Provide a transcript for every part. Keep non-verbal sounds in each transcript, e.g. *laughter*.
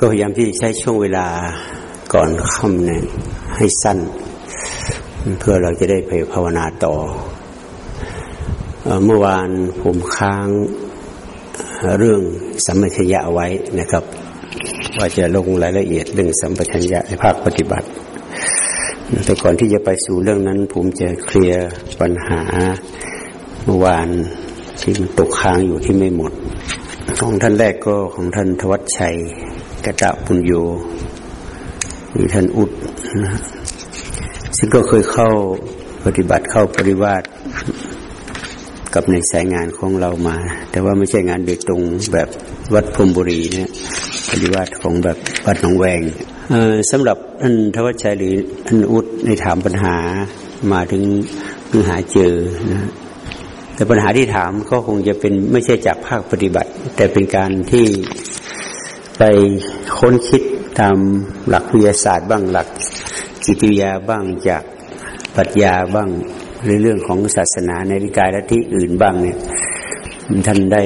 ก็พยายามที่ใช้ช่วงเวลาก่อนค่ำเนี่ยให้สั้น เพื่อเราจะได้ไปภาวนาต่อ เมื่อวานผมค้างเรื่องสัมปชัญญะเอาไว้นะครับ ว่าจะลงรายละเอียดเรื่องสัมปชัญญะในภาคปฏิบัติ แต่ก่อนที่จะไปสู่เรื่องนั้น ผมจะเคลียร์ปัญหาเมื่อวานที่มันตกค้างอยู่ที่ไม่หมด ของท่านแรกก็ของท่านทวัชชัย กะตะปุญโยมีท่านอุดนะซึ่งก็เคยเข้าปฏิบัติเข้าปริวาสกับในสายงานของเรามา แต่ว่าไม่ใช่งานโดยตรงแบบวัดพรมบุรีเนี่ยปฏิวัติของแบบวัดหนองแวงสำหรับท่านทวัชชัยหรือท่านอุดในถามปัญหามาถึงเพิ่งหาเจอนะแต่ปัญหาที่ถามก็คงจะเป็นไม่ใช่จากภาคปฏิบัติ แต่เป็นการที่ ไปค้นคิดตามหลักวิทยาศาสตร์บ้างหลักจิตวิทยาบ้างจากปรัชญาบ้างหรือเรื่องของศาสนาในวิกายและที่อื่นบ้างเนี่ยท่านได้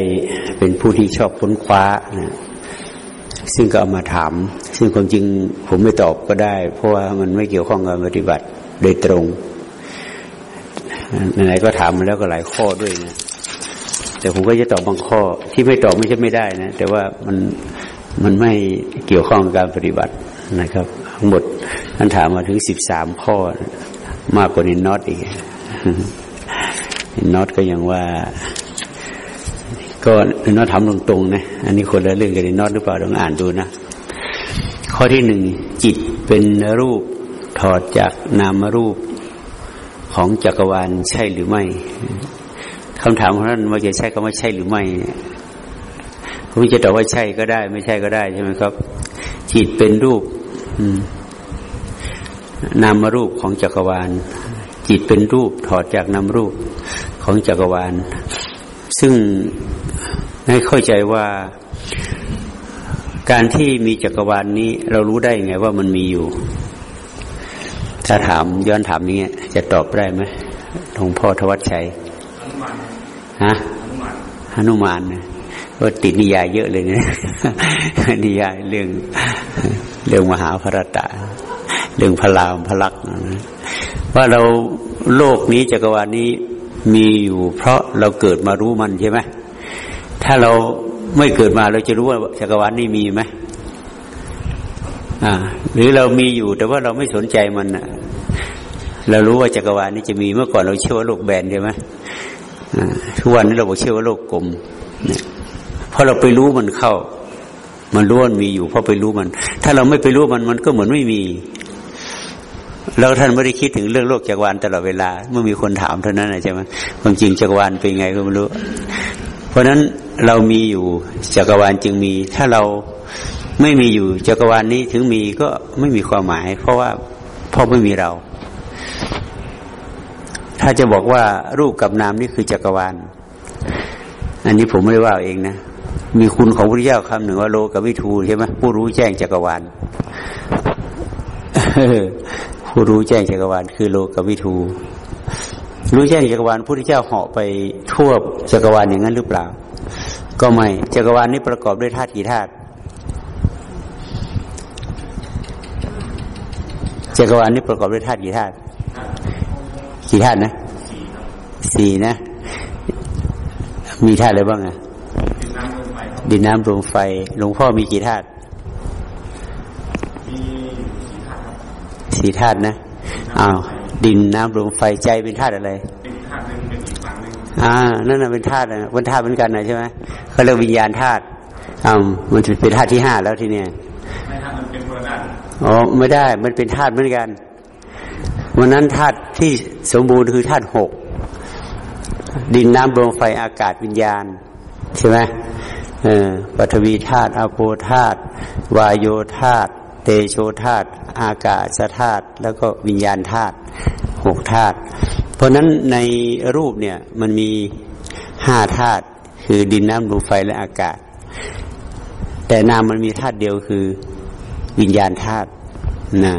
เป็นผู้ที่ชอบค้นคว้านะซึ่งก็เอามาถาม ซึ่งความจริงผมไม่ตอบก็ได้ เพราะว่ามันไม่เกี่ยวข้องกับปฏิบัติโดยตรงไหนก็ถามมาแล้วก็หลายข้อด้วยนะแต่ผมก็จะตอบบางข้อที่ไม่ตอบไม่ใช่ไม่ได้นะแต่ว่ามัน มันไม่เกี่ยวข้องกับการปฏิบัตินะครับทั้งหมดท่านถามมาถึงสิบสามข้อ มากกว่านินน็อตอีกนินน็อตก็ยังว่า ก็นินน็อตทำตรงๆนะอันนี้คนละเรื่องกับนินน็อตหรือเปล่าต้องอ่านดูนะ ข้อที่หนึ่งจิตเป็นรูปถอดจากนามรูปของจักรวาลใช่หรือไม่คำถามของท่านว่าจะใช่คำว่าใช่หรือไม่ ผมจะตอบว่าใช่ก็ได้ ไม่ใช่ก็ได้ใช่ไหมครับ จิตเป็นรูปนามรูปของจักรวาล จิตเป็นรูปถอดจากนามรูปของจักรวาล ซึ่งให้เข้าใจว่าการที่มีจักรวาลนี้ เรารู้ได้ไงว่ามันมีอยู่ ถ้าถามย้อนถามนี้จะตอบได้ไหมหลวงพ่อทวัชชัยฮะฮนุมาน ก็ติดนิยายเยอะเลยเนี่ยนิยายเรื่องเรื่องมหาภรตะ เรื่องพลามพลักว่าเราโลกนี้จักรวาลนี้มีอยู่ เพราะเราเกิดมารู้มันใช่ไหมถ้าเราไม่เกิดมาเราจะรู้ว่าจักรวาลนี้มีไหมอ่า หรือเรามีอยู่แต่ว่าเราไม่สนใจมันอะ เรารู้ว่าจักรวาลนี้จะมีเมื่อก่อนเราเชื่อว่าโลกแบนใช่ไหมทุกวันนี้เราบอกเชื่อว่าโลกกลมเนี่ย พอเราไปรู้มันเข้า มันรู้มันมีอยู่เพราะไปรู้มัน ถ้าเราไม่ไปรู้มันมันก็เหมือนไม่มี แล้วท่านไม่ได้คิดถึงเรื่องโลกจักรวาลตลอดเวลา เมื่อมีคนถามเท่านั้นใช่ไหมความจริงจักรวาลเป็นไงก็ไม่รู้ เพราะฉะนั้นเรามีอยู่จักรวาลจึงมี ถ้าเราไม่มีอยู่จักรวาลนี้ถึงมีก็ไม่มีความหมาย เพราะว่าเพราะไม่มีเรา ถ้าจะบอกว่ารูปกับนามนี่คือจักรวาล อันนี้ผมไม่ได้ว่าเองนะ มีคุณของพระเจ้าคำหนึ่งว่าโลกวิทูใช่ไหมผู้รู้แจ้งจักรวาลผู้รู้แจ้งจักรวาลคือโลกวิทูรู้แจ้งจักรวาลพระพุทธเจ้าเหาะไปทั่วจักรวาลอย่างนั้นหรือเปล่า ก็ไม่จักรวาลนี้ประกอบด้วยธาตุกี่ธาตุจักรวาลนี้ประกอบด้วยธาตุกี่ธาตุกี่ธาตุนะสี่นะ มีธาตุอะไรบ้างอะ ดินน้ำลมไฟ หลวงพ่อมีกี่ธาตุสี่ธาตุนะอ้าวดินน้ำลมไฟใจเป็นธาตุอะไรอ่านั่นน่ะเป็นธาตุนะเป็นธาตุเหมือนกันนะใช่ไหมเขาเรียกวิญญาณธาตุอ่ามันจะเป็นธาตุที่ห้าแล้วทีเนี้ยอ๋อไม่ได้ มันเป็นธาตุเหมือนกันวันนั้นธาตุที่สมบูรณ์คือธาตุหกดินน้ำลมไฟอากาศวิญญาณใช่ไหมเออ ปฐวีธาตุอาโปธาตุวายโยธาตุเตโชธาตุอากาศธาตุแล้วก็วิญญาณธาตุหกธาตุเพราะนั้นในรูปเนี่ยมันมีห้าธาตุคือดินน้ำลมไฟและอากาศ แต่นามมันมีธาตุเดียวคือวิญญาณธาตุนะ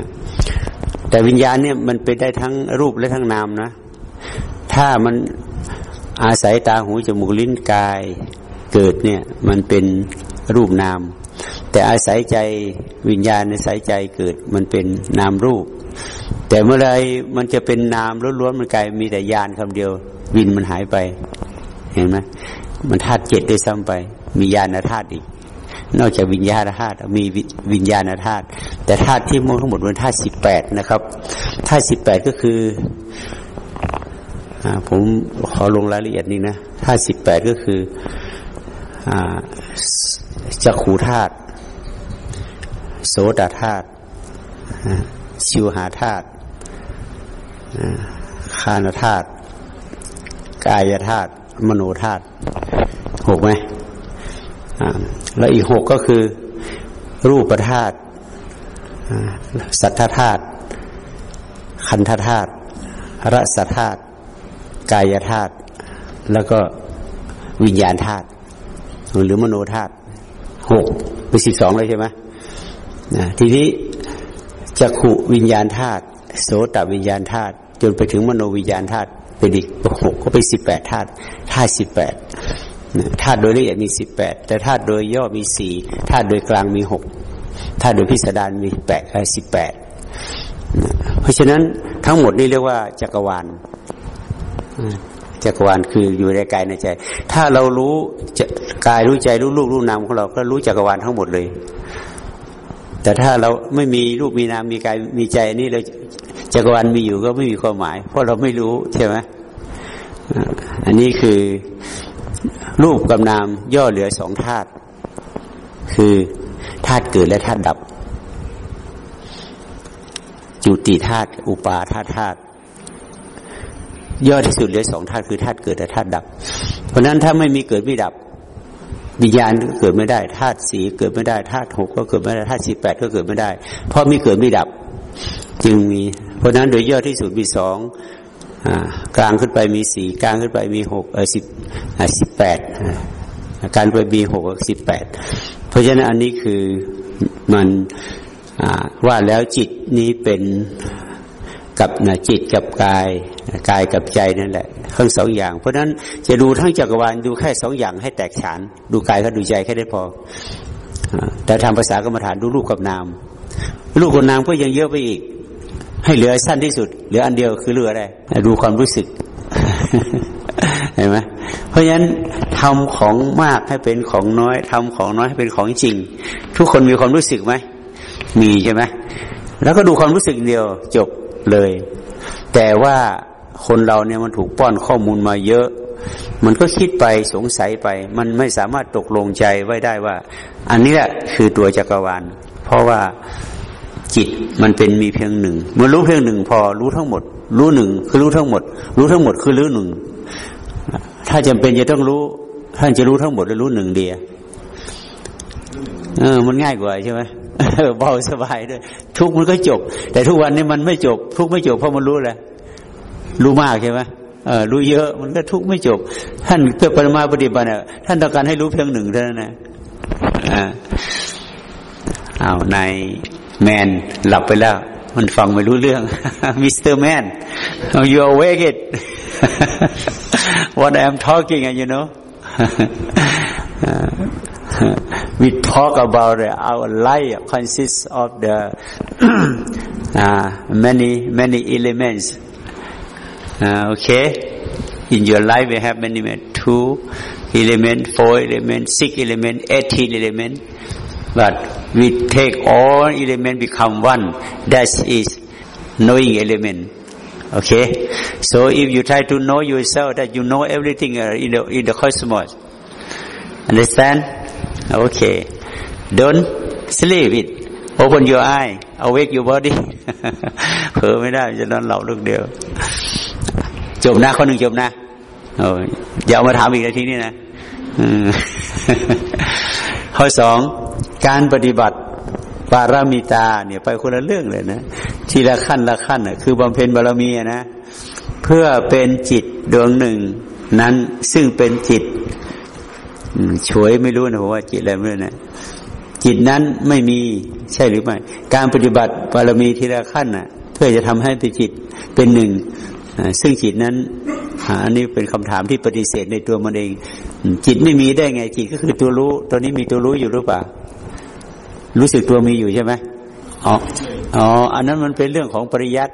แต่วิญญาณเนี่ยมันเป็นได้ทั้งรูปและทั้งนามนะ ถ้ามันอาศัยตาหูจมูกลิ้นกาย เกิดเนี่ยมันเป็นรูปนาม แต่อาศัยใจวิญญาณในสายใจเกิดมันเป็นนามรูป แต่เมื่อไรมันจะเป็นนามล้วนๆมันกลายมีแต่ยานคำเดียว วินมันหายไป เห็นไหมมันธาตุเจ็ดได้ซ้ำไป มียานธาตุอีก นอกจากวิญญาณธาตุมีวิญญาณธาตุแต่ธาตุที่มองทั้งหมดเป็นธาตุสิบแปดนะครับธาตุสิบแปดก็คืออผมขอลงรายละเอียดนี้นะธาตุสิบแปดก็คือ จักขูธาตุโสตธาตุชิวหาธาตุคานธาตุกายธาตุมโนธาตุหกไหมแล้วอีกหกก็คือ รูปธาตุสัทธธาตุคันธธาตุรสธาตุกายธาตุแล้วก็วิญญาณธาตุ หรือมโนธาตุหกเป็นสิบสองเลยใช่ไหมนะทีนี้จักขุวิญญาณธาตุโสตวิญญาณธาตุจนไปถึงมโนวิญญาณธาตุเป็นอีกหกก็เป็นสิบแปดธาตุธาตุสิบแปดธาตุโดยละเอียดมีสิบแปดแต่ธาตุโดยย่อมีสี่ธาตุโดยกลางมีหกธาตุโดยพิสดารมีแปดสิบแปดเพราะฉะนั้นทั้งหมดนี่เรียกว่าจักรวาล จักรวาลคืออยู่ในกายในใจ ถ้าเรารู้กายรู้ใจรู้ลูกรู้นามของเรา ก็รู้จักรวาลทั้งหมดเลย แต่ถ้าเราไม่มีรูปมีนามมีกายมีใจนี่เราจักรวาลมีอยู่ก็ไม่มีความหมาย เพราะเราไม่รู้ใช่ไหมอันนี้คือรูปกับนามย่อเหลือสองธาตุคือธาตุเกิดและธาตุดับจุติธาตุอุปาธาตุธาตุ ย่อที่สุดเหลือสองธาตุคือธาตุเกิดและธาตุดับ เพราะนั้นถ้าไม่มีเกิดไม่ดับวิญญาณก็เกิดไม่ได้ธาตุสีเกิดไม่ได้ธาตุหกก็เกิดไม่ได้ธาตุสี่แปดก็เกิดไม่ได้ เพราะมีเกิดไม่ดับ จึงมี เพราะนั้นโดยย่อที่สุดมีสองกลางขึ้นไปมีสี่กลางขึ้นไปมีหกเออสิบสิบแปดการไปมีหกสิบแปดเพราะฉะนั้นอันนี้คือมันว่าแล้วจิตนี้เป็น กับนะจิตกับกายกายกับใจนั่นแหละทั้งสองอย่าง เพราะฉะนั้นจะดูทั้งจักรวาลดูแค่สองอย่างให้แตกฉาน ดูกายกับดูใจแค่ได้พอ แต่ทำภาษากรรมฐานดูรูปกับนามรูปกับนามก็ยังเยอะไปอีก ให้เหลือสั้นที่สุด เหลืออันเดียวคือเหลืออะไรดูความรู้สึกเห็นไหมเพราะฉะนั้นทำของมากให้เป็นของน้อยทำของน้อยให้เป็นของจริง ทุกคนมีความรู้สึกไหมมีใช่ไหมแล้วก็ดูความรู้สึกเดียวจบ เลย แต่ว่าคนเราเนี่ยมันถูกป้อนข้อมูลมาเยอะ มันก็คิดไปสงสัยไป มันไม่สามารถตกลงใจไว้ได้ว่า อันนี้แหละคือตัวจักรวาล เพราะว่าจิตมันเป็นมีเพียงหนึ่งเมื่อรู้เพียงหนึ่งพอรู้ทั้งหมด รู้หนึ่งคือรู้ทั้งหมด รู้ทั้งหมดคือรู้หนึ่ง ถ้าจำเป็นจะต้องรู้ ท่านจะรู้ทั้งหมดแล้วรู้หนึ่งเดียเออ มันง่ายกว่าใช่ไหม เบาสบายด้วย ทุกมันก็จบ แต่ทุกวันนี้มันไม่จบ ทุกไม่จบเพราะมันรู้แหละรู้มากใช่ไหมเออรู้เยอะมันก็ทุกไม่จบ ท่านเพื่อปรมาปฏิบัติท่านต้องการให้รู้เพียงหนึ่งเท่านั้นนะอ่าเอานายแมนหลับไปแล้ว มันฟังไม่รู้เรื่องมิสเตอร์แมน you awake it what I am talking and you know *laughs* we talk about our life consists of the *clears throat* uh, many many elements. Uh, okay, in your life we have many two element, four element, six element, eighteen element. But we take all element become one. That is knowing element. Okay, so if you try to know yourself, that you know everything in the in the cosmos. Understand? Okay don't sleep it open your eye awake your body เผลอไม่ได้จะนอนหลับลูกเดียว จบนะคนหนึ่งจบนะโอ้ยอย่าเอามาถามอีกนาทีนี้นะข้อสองการปฏิบัติบารมีตาเนี่ยไปคนละเรื่องเลยนะ ทีละขั้นละขั้นอะคือบำเพ็ญบารมีนะ เพื่อเป็นจิตดวงหนึ่งนั้นซึ่งเป็นจิต ช่วยไม่รู้นะผมว่าจิตอะไรไม่รู้นะจิตนั้นไม่มีใช่หรือไม่ การปฏิบัติบารมีทีละขั้นน่ะ เพื่อจะทำให้เป็นจิตเป็นหนึ่งซึ่งจิตนั้นอันนี้เป็นคำถามที่ปฏิเสธในตัวมันเอง จิตไม่มีได้ไง จิตก็คือตัวรู้ ตัวนี้มีตัวรู้อยู่หรือเปล่า รู้สึกตัวมีอยู่ใช่ไหมอ๋ออ๋ออันนั้นมันเป็นเรื่องของปริยัติ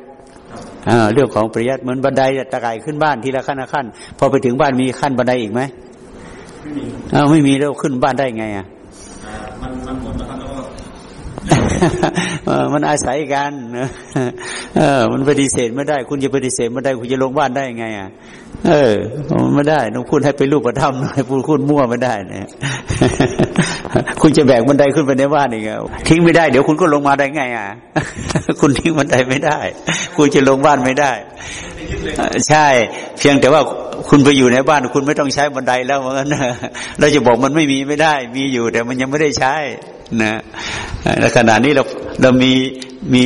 เรื่องของปริยัติเหมือนบันไดตะไคร่ขึ้นบ้านทีละขั้นละขั้น พอไปถึงบ้านมีขั้นบันไดอีกไหม ไม่มีไม่มีแล้วขึ้นบ้านได้ไงอะมันมันหมดแล้วครับมันอาศัยกันเออ มันปฏิเสธไม่ได้ คุณจะปฏิเสธไม่ได้ คุณจะลงบ้านได้ไง อะ เออไม่ได้ต้องพูดให้เป็นรูปธรรมหน่อยพูดพูดมั่วไม่ได้เนี่ยคุณจะแบกบันไดขึ้นไปในบ้านอีกทิ้งไม่ได้เดี๋ยวคุณก็ลงมาได้ไง อะ คุณทิ้งบันไดไม่ได้ คุณจะลงบ้านไม่ได้ ใช่ เพียงแต่ว่าคุณไปอยู่ในบ้านคุณไม่ต้องใช้บันไดแล้วเหมือนกันเราจะบอกมันไม่มีไม่ได้ มีอยู่แต่มันยังไม่ได้ใช้นะในขณะนี้เราเรามีมี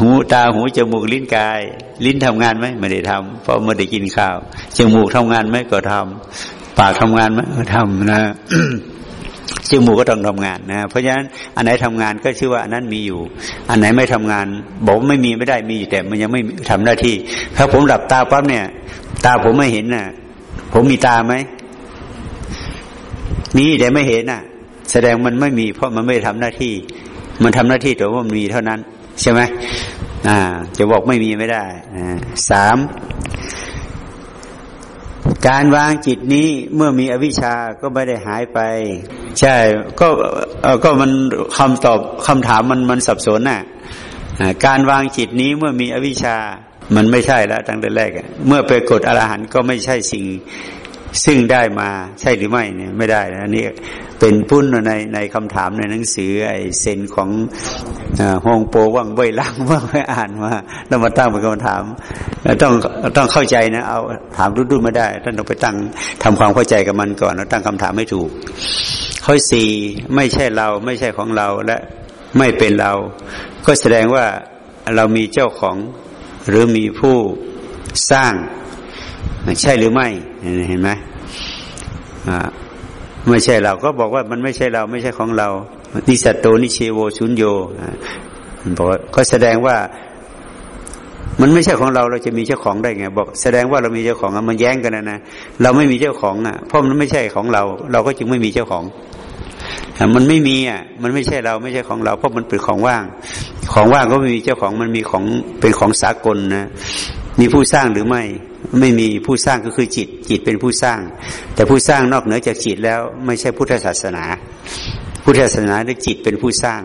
หูตาหูจมูกลิ้นกาย ลิ้นทำงานไหมไม่ได้ทำเพราะไม่ได้กินข้าวจมูกทำงานไหมก็ทำปากทำงานไหมก็ทำนะ จมูกก็ต้องทำงานนะ เพราะฉะนั้นอันไหนทำงานก็ชื่อว่าอันนั้นมีอยู่ อันไหนไม่ทำงาน บอกไม่มีไม่ได้มีแต่มันยังไม่ทำหน้าที่ ถ้าผมหลับตาปั๊บเนี่ย ตาผมไม่เห็นน่ะ ผมมีตาไหมมีแต่ไม่เห็นน่ะ แสดงมันไม่มี เพราะมันไม่ทำหน้าที่ มันทำหน้าที่แต่ว่ามันมีเท่านั้น ใช่ไหมอ่า จะบอกไม่มีไม่ได้อ่าสาม การวางจิตนี้เมื่อมีอวิชชาก็ไม่ได้หายไป ใช่ก็ก็มันคำตอบคำถามมันมันสับสนน่ะการวางจิตนี้เมื่อมีอวิชชามันไม่ใช่แล้วตั้งแต่แรก เมื่อไปกดอรหันต์ก็ไม่ใช่สิ่ง ซึ่งได้มาใช่หรือไม่เนี่ยไม่ได้นะนี่เป็นพุ่นในในคำถามในหนังสือไอเซนของฮองโปว่างเบยล่างว่างไปอ่านมาแล้วมาตั้งเป็นคำถาม ต้องต้องเข้าใจนะ เอาถามรุ่นๆไม่ได้ท่านต้องไปตั้งทำความเข้าใจกับมันก่อนแล้วตั้งคำถามให้ถูกข้อสี่ไม่ใช่เราไม่ใช่ของเราและไม่เป็นเรา ก็แสดงว่าเรามีเจ้าของหรือมีผู้สร้าง ใช่หรือไม่เห็นไหมไม่ใช่เราก็บอกว่ามันไม่ใช่เราไม่ใช่ของเรานิสัตโตนิเชโวชุนโยบอกก็แสดงว่ามันไม่ใช่ของเราเราจะมีเจ้าของได้ไง บอก แสดงว่าเรามีเจ้าของมันแย้งกันนะนะเราไม่มีเจ้าของอะเพราะมันไม่ใช่ของเรา เราก็จึงไม่มีเจ้าของมันไม่มีอะมันไม่ใช่เราไม่ใช่ของเรา เพราะมันเป็นของว่าง ของว่างก็ไม่มีเจ้าของมันมีของเป็นของสากลนะ มีผู้สร้างหรือไม่ ไม่มีผู้สร้างก็คือจิต จิตเป็นผู้สร้าง แต่ผู้สร้างนอกเหนือจากจิตแล้วไม่ใช่พุทธศาสนา พุทธศาสนาได้จิตเป็นผู้สร้าง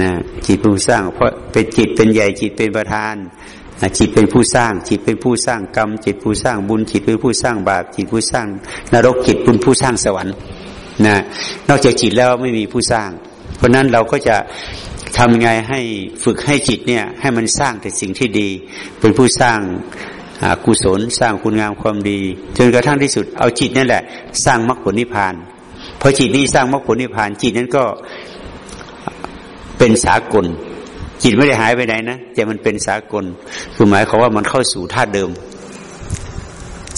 นะจิตเป็นผู้สร้าง เพราะเป็นจิตเป็นใหญ่จิตเป็นประธานจิตเป็นผู้สร้าง จิตเป็นผู้สร้างกรรม จิตผู้สร้างบุญจิตเป็นผู้สร้างบาปจิตผู้สร้างนรกจิตเป็นผู้สร้างสวรรค์นะนอกจากจิตแล้วไม่มีผู้สร้าง เพราะนั้นเราก็จะ ทำไงให้ฝึกให้จิตเนี่ย ให้มันสร้างแต่สิ่งที่ดี เป็นผู้สร้างกุศลสร้างคุณงามความดี จนกระทั่งที่สุดเอาจิตนั่นแหละ สร้างมรรคผลนิพพานพอจิตนี้สร้างมรรคผลนิพพาน จิตนั้นก็เป็นสากล จิตไม่ได้หายไปไหนนะแต่มันเป็นสากลคือหมายความว่ามันเข้าสู่ธาตุเดิม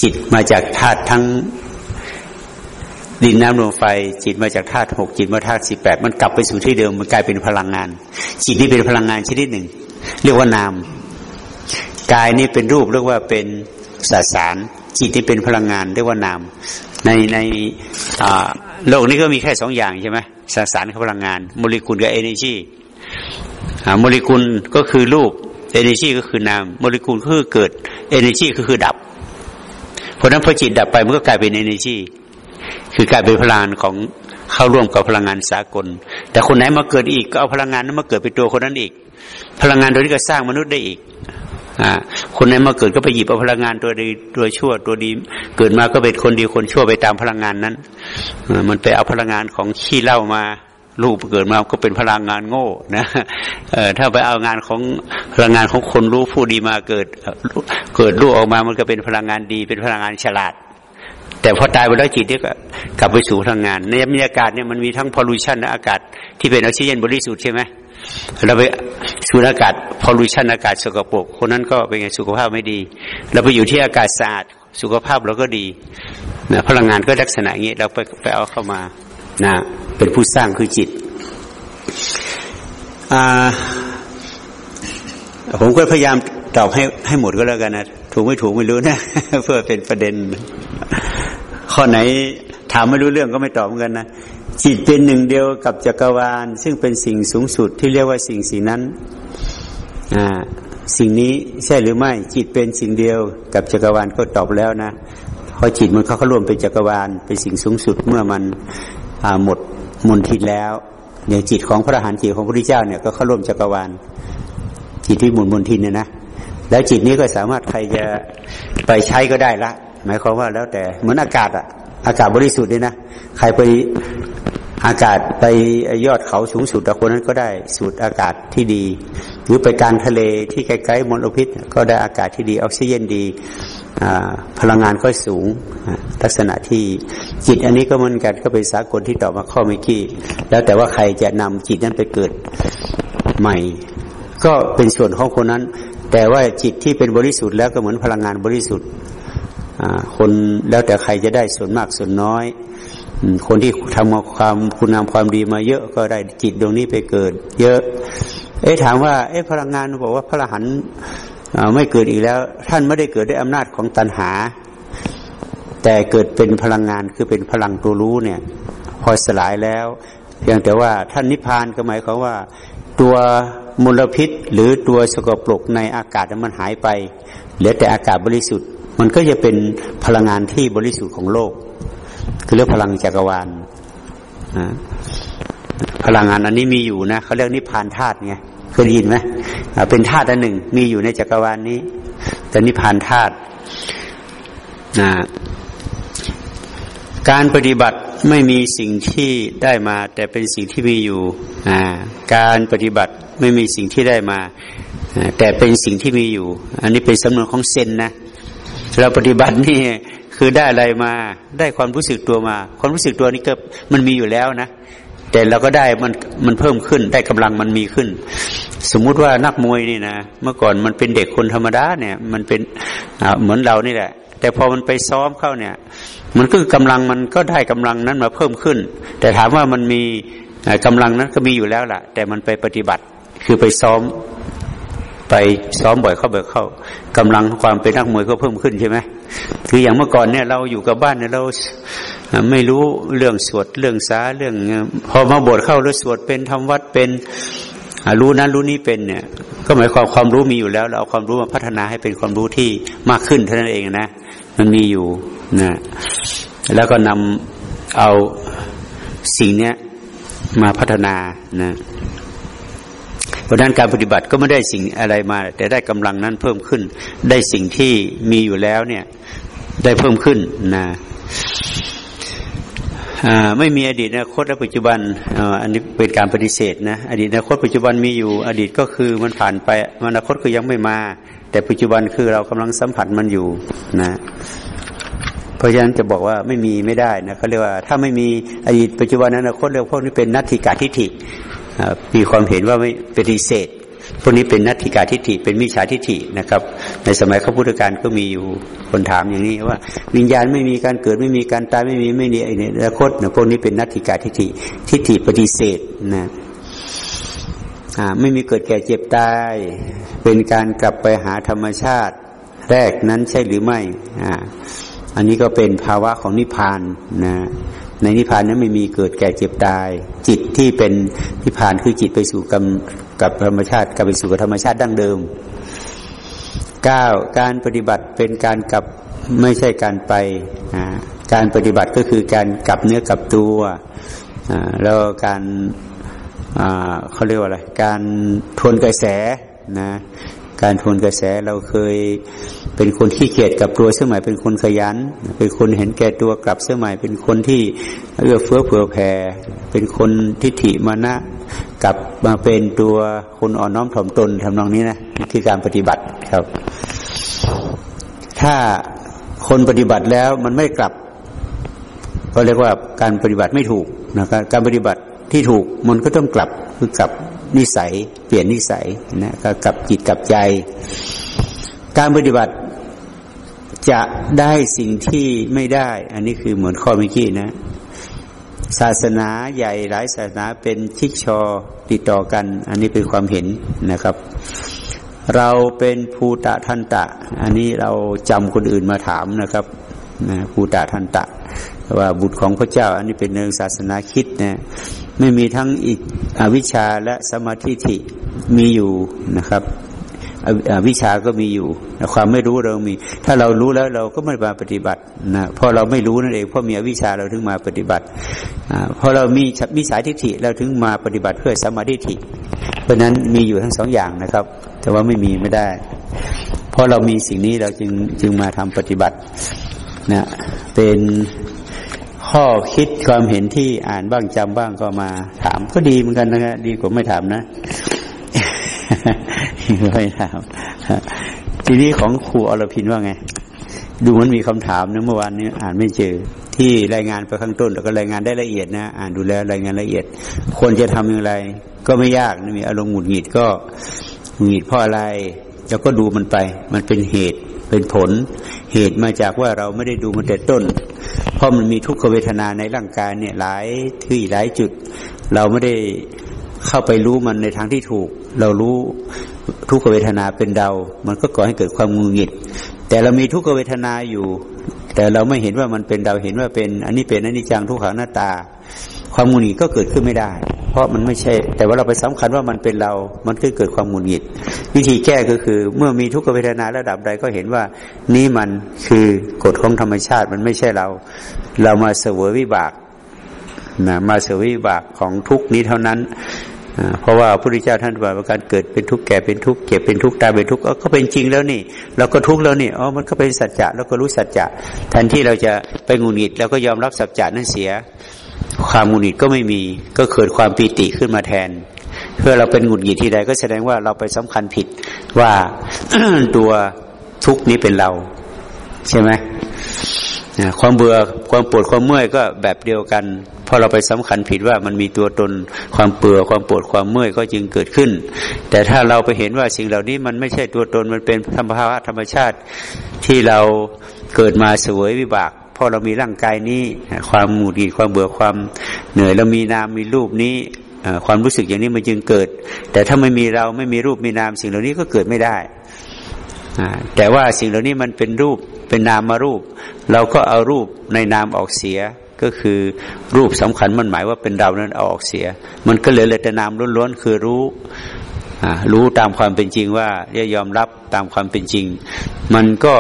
จิตมาจากธาตุทั้ง ดินน้ำลมไฟจิตมาจากธาตุหกจิตมาธาตุสิบแปดมันกลับไปสู่ที่เดิมมันกลายเป็นพลังงาน จิตนี้เป็นพลังงานชนิดหนึ่ง เรียกว่านามกายนี่เป็นรูปเรียกว่าเป็นสสาร จิตนี่เป็นพลังงานเรียกว่านาม ในในโลกนี้ก็มีแค่สองอย่างใช่ไหมสสารกับพลังงานโมเลกุลกับเอเนจีโมเลกุลก็คือรูปเอเนจีก็คือนามโมเลกุลคือเกิดเอเนจีก็คือดับเพราะนั้นพอจิตดับไปมันก็กลายเป็นเอเนจี คือกลายเป็นพลังงานของเข้าร่วมกับพลังงานสากล แต่คนไหนมาเกิดอีกก็เอาพลังงานนั้นมาเกิดเป็นตัวคนนั้นอีก พลังงานตัวนี้ก็สร้างมนุษย์ได้อีกคนไหนมาเกิดก็ไปหยิบเอาพลังงานตัวดีตัวชั่วตัวดี เกิดมาก็เป็นคนดีคนชั่วไปตามพลังงานนั้นมันไปเอาพลังงานของขี้เล่ามาลูกเกิดมาก็เป็นพลังงานโง่นะเออถ้าไปเอางานของพลังงานของคนรู้ผู้ดีมาเกิด เกิดลูกออกมามันก็เป็นพลังงานดี เป็นพลังงานฉลาด แต่พอตายไปแล้วจิตเนี่ยก็กลับไปสู่พลังงาน ในบรรยากาศเนี่ยมันมีทั้งพอลูชันอากาศที่เป็นออกซิเจนบริสุทธิ์ใช่ไหมเราไปสูดอากาศพอลูชันอากาศสกปรกคนนั้นก็เป็นไงสุขภาพไม่ดี เราไปอยู่ที่อากาศสะอาดสุขภาพเราก็ดีนะพลังงานก็ลักษณะอย่างนี้เราไปไปเอาเข้ามานะเป็นผู้สร้างคือจิตผมก็พยายามตอบให้ให้หมดก็แล้วกันนะถูกไม่ถูกไม่รู้นะ เพื่อเป็นประเด็น ข้อไหนถามไม่รู้เรื่องก็ไม่ตอบเหมือนกันนะจิตเป็นหนึ่งเดียวกับจักรวาล ซึ่งเป็นสิ่งสูงสุดที่เรียกว่าสิ่งสิ่นั้นสิ่งนี้ใช่หรือไม่ จิตเป็นสิ่งเดียวกับจักรวาลก็ตอบแล้วนะพอจิตมันเขาเขารวมเป็นจักรวาลเป็นสิ่งสูงสุดเมื่อมันหมดมนทินแล้วอย่างจิตของพระอรหันต์จิตของพระพุทธเจ้าเนี่ยก็เข้าร่วมจักรวาล จิตที่หมุนมนทินเนี่ยนะแล้วจิตนี้ก็สามารถใครจะไปใช้ก็ได้ละ หมายความว่าแล้วแต่เหมือนอากาศอะอากาศบริสุทธิ์เลยนะใครไปอากาศไปยอดเขาสูงสุดคนนั้นก็ได้สูดอากาศที่ดี หรือไปกลางทะเลที่ใกลๆมลพิษ ก็ได้อากาศที่ดีออกซิเจนดีพลังงานก็สูงลักษณะที่จิตอันนี้ก็เหมือนกันก็เป็นสากลที่ตอบมาข้อเมื่อกี้แล้วแต่ว่าใครจะนำจิตนั้นไปเกิดใหม่ ก็เป็นส่วนของคนนั้น แต่ว่าจิตที่เป็นบริสุทธิ์แล้วก็เหมือนพลังงานบริสุทธิ์ คนแล้วแต่ใครจะได้ส่วนมากส่วนน้อย คนที่ทำความคุณงามความดีมาเยอะก็ได้จิตดวงนี้ไปเกิด เยอะ เอ๊ะถามว่า เอ๊ะพลังงานบอกว่าพระหันไม่เกิดอีกแล้ว ท่านไม่ได้เกิดด้วยอำนาจของตัณหา แต่เกิดเป็นพลังงานคือเป็นพลังตัวรู้เนี่ย พอสลายแล้ว เพียงแต่ว่าท่านนิพพานก็หมายความว่าตัวมลพิษหรือตัวสกปรกในอากาศมันหายไปเหลือแต่อากาศบริสุทธิ์ มันก็จะเป็นพลังงานที่บริสุทธิ์ของโลก คือเรื่องพลังจักรวาลพลังงานอันนี้มีอยู่นะเขาเรียกนิพพานธาตุไงเคยยินไหมเป็นธาตุอันหนึ่ง มีอยู่ในจักรวาลนี้ แต่นิพพานธาตุนะการปฏิบัติไม่มีสิ่งที่ได้มา แต่เป็นสิ่งที่มีอยู่ การปฏิบัติไม่มีสิ่งที่ได้มา แต่เป็นสิ่งที่มีอยู่ อันนี้เป็นสำนวนของเซนนะ เราปฏิบัตินี่คือได้อะไรมา ได้ความรู้สึกตัวมา ความรู้สึกตัวนี้ก็มันมีอยู่แล้วนะ แต่เราก็ได้มันมันเพิ่มขึ้น ได้กำลังมันมีขึ้น สมมุติว่านักมวยนี่นะเมื่อก่อนมันเป็นเด็กคนธรรมดาเนี่ย มันเป็นเหมือนเรานี่แหละ แต่พอมันไปซ้อมเข้าเนี่ย มันก็กำลังมันก็ได้กำลังนั้นมาเพิ่มขึ้น แต่ถามว่ามันมีกำลังนั้นก็มีอยู่แล้วล่ะ แต่มันไปปฏิบัติคือไปซ้อม ไปซ้อมบ่อยเข้าบ่อยเข้ากำลังความเป็นนักมวยก็เพิ่มขึ้นใช่ไหมคืออย่างเมื่อก่อนเนี่ยเราอยู่กับบ้านเนี่ยเราไม่รู้เรื่องสวดเรื่องสาเรื่อง พอมาบวชเข้าแล้วสวดเป็นทำวัดเป็นรู้นั้นรู้นี้เป็นเนี่ย ก็หมายความความรู้มีอยู่แล้ว เราเอาความรู้มาพัฒนาให้เป็นความรู้ที่มากขึ้นเท่านั้นเองนะมันมีอยู่นะแล้วก็นำเอาสิ่งเนี้ยมาพัฒนานะ เพราะนั้นการปฏิบัติก็ไม่ได้สิ่งอะไรมา แต่ได้กำลังนั้นเพิ่มขึ้น ได้สิ่งที่มีอยู่แล้วเนี่ย ได้เพิ่มขึ้นนะไม่มีอดีตอนาคตและปัจจุบันอันนี้เป็นการปฏิเสธนะอดีตอนาคตปัจจุบันมีอยู่ อดีตก็คือมันผ่านไปอนาคตก็ยังไม่มา แต่ปัจจุบันคือเรากำลังสัมผัสมันอยู่นะ เพราะฉะนั้นจะบอกว่าไม่มีไม่ได้นะเขาเรียกว่า ถ้าไม่มีอดีตปัจจุบันอนาคตเรียกพวกนี้เป็นนัตถิกาทิฏฐิ มีความเห็นว่าไม่ปฏิเสธพวกนี้เป็นนัตถิกาทิฏฐิเป็นมิจฉาทิฏฐินะครับ ในสมัยข้าพุทธการก็มีอยู่คนถามอย่างนี้ว่า วิญญาณไม่มีการเกิดไม่มีการตายไม่มีไม่มีไอ้เนี่ยอนาคตเนี่ยพวกนี้เป็นนัตถิกาทิฏฐิทิฏฐิปฏิเสธนะไม่มีเกิดแก่เจ็บตาย เป็นการกลับไปหาธรรมชาติ แรกนั้นใช่หรือไม่อ่า อันนี้ก็เป็นภาวะของนิพพานนะในนิพพานนั้นไม่มีเกิดแก่เจ็บตาย จิตที่เป็นนิพพานคือจิตไปสู่กับกับธรรมชาติกลับไปสู่กับธรรมชาติดั้งเดิมเก้าการปฏิบัติเป็นการกลับไม่ใช่การไป การปฏิบัติก็คือการกลับเนื้อกลับตัวแล้วการเขาเรียกว่าอะไร การทวนกระแสนะ การทวนกระแสเราเคยเป็นคนที่เกียดกับตัวเสื้อใหม่เป็นคนขยัน เป็นคนเห็นแก่ตัวกลับเสื้อใหม่เป็นคนที่เอื้อเฟื้อเผื่อแผ่เป็นคนทิฏฐิมานะกลับมาเป็นตัวคนอ่อนน้อมถ่อมตนทำนองนี้นะที่การปฏิบัติครับ ถ้าคนปฏิบัติแล้วมันไม่กลับ ก็เรียกว่าการปฏิบัติไม่ถูกนะครับการปฏิบัติที่ถูกมันก็ต้องกลับคือกลับ นิสัย เปลี่ยนนิสัยนะก็กับจิตกับใจ การปฏิบัติจะได้สิ่งที่ไม่ได้ อันนี้คือเหมือนข้อเมื่อกี้นะ ศาสนาใหญ่หลายศาสนาเป็นชิกชอติดต่อกัน อันนี้เป็นความเห็นนะครับ เราเป็นภูตะทันตะ อันนี้เราจำคนอื่นมาถามนะครับนะภูตะทันตะว่าบุตรของพระเจ้า อันนี้เป็นเรื่องศาสนาคิดนะ ไม่มีทั้งอีกอวิชชาและสมาธิิมีอยู่นะครับอวิชาก็มีอยู่ความไม่รู้เรามี ถ้าเรารู้แล้วเราก็ไม่มาปฏิบัตินะเพราะเราไม่รู้นั่นเองเพราะมีอวิชาเราถึงมาปฏิบัติเพราะเรามีมิสายทิฏฐิเราถึงมาปฏิบัติเพื่อสมาธิิเพราะนั้นมีอยู่ทั้งสองอย่างนะครับ แต่ว่าไม่มีไม่ได้ เพราะเรามีสิ่งนี้เราจึงจึงมาทำปฏิบัตินะเป็น ข้อคิดความเห็นที่อ่านบ้างจำบ้างก็มาถามก็ดีเหมือนกันนะฮะดีกว่าไม่ถามนะไม่ถามทีนี้ของครูอรพินว่าไง ดูมันมีคำถามนะเมื่อวานนี้อ่านไม่เจอ ที่รายงานไปข้างต้นแล้วก็รายงานได้ละเอียดนะ อ่านดูแลรายงานละเอียด ควรจะทำอย่างไร ก็ไม่ยากนะมีอารมณ์หงุดหงิดก็หงุดหงิดเพราะอะไรแล้วก็ดูมันไป มันเป็นเหตุเป็นผล เหตุมาจากว่าเราไม่ได้ดูมันแต่ต้น เพราะมันมีทุกขเวทนาในร่างกายเนี่ยหลายที่หลายจุด เราไม่ได้เข้าไปรู้มันในทางที่ถูก เรารู้ทุกขเวทนาเป็นเดา มันก็ก่อให้เกิดความงุนงิด แต่เรามีทุกขเวทนาอยู่ แต่เราไม่เห็นว่ามันเป็นเดาเห็นว่าเป็นอันนี้เป็นอันนี้จังทุกขังหน้าตา ความงุนงิดก็เกิดขึ้นไม่ได้ เพราะมันไม่ใช่ แต่ว่าเราไปสำคัญว่ามันเป็นเรา มันก็เกิดความงุนงิด วิธีแก้ก็คือ เมื่อมีทุกขเวทนาระดับใดก็เห็นว่า นี่มันคือกฎของธรรมชาติมันไม่ใช่เรา เรามาเสวยวิบากนะมาเสวยวิบากของทุกนี้เท่านั้นเพราะว่าพระพุทธเจ้าท่านบอกว่าการเกิดเป็นทุกข์แก่เป็นทุกข์เจ็บเป็นทุกข์ตายเป็นทุกข์ก็เป็นจริงแล้วนี่ เราก็ทุกข์แล้วนี่อ๋อมันก็เป็นสัจจะแล้วก็รู้สัจจะแทนที่เราจะไปงุนงิดแล้วก็ยอมรับสัจจะนั่นเสีย ความงุนงิดก็ไม่มีก็เกิดความปีติขึ้นมาแทน เพื่อเราเป็นหงุนงิดที่ใดก็แสดงว่าเราไปสำคัญผิดว่าตัวทุกนี้เป็นเรา ใช่ไหมความเบื่อความปวดความเมื่อยก็แบบเดียวกันพอเราไปสำคัญผิดว่ามันมีตัวตนความเปื่อความปวดความเมื่อยก็จึงเกิดขึ้น แต่ถ้าเราไปเห็นว่าสิ่งเหล่านี้มันไม่ใช่ตัวตนมันเป็นธรรมภาวะธรรมชาติที่เราเกิดมาสวยวิบาก พอเรามีร่างกายนี้ ความหมุดหงิดความเบื่อความเหนื่อยเรามีนามมีรูปนี้ความรู้สึกอย่างนี้มันจึงเกิด แต่ถ้าไม่มีเราไม่มีรูปมีนามสิ่งเหล่านี้ก็เกิดไม่ได้แต่ว่าสิ่งเหล่านี้มันเป็นรูปเป็นนามมารูป เราก็เอารูปในนามออกเสียก็คือรูปสำคัญมันหมายว่าเป็นเรานั้นออกเสีย มันก็เหลือแต่นามล้วนๆคือรู้รู้ตามความเป็นจริงว่าจะยอมรับตามความเป็นจริง มันก็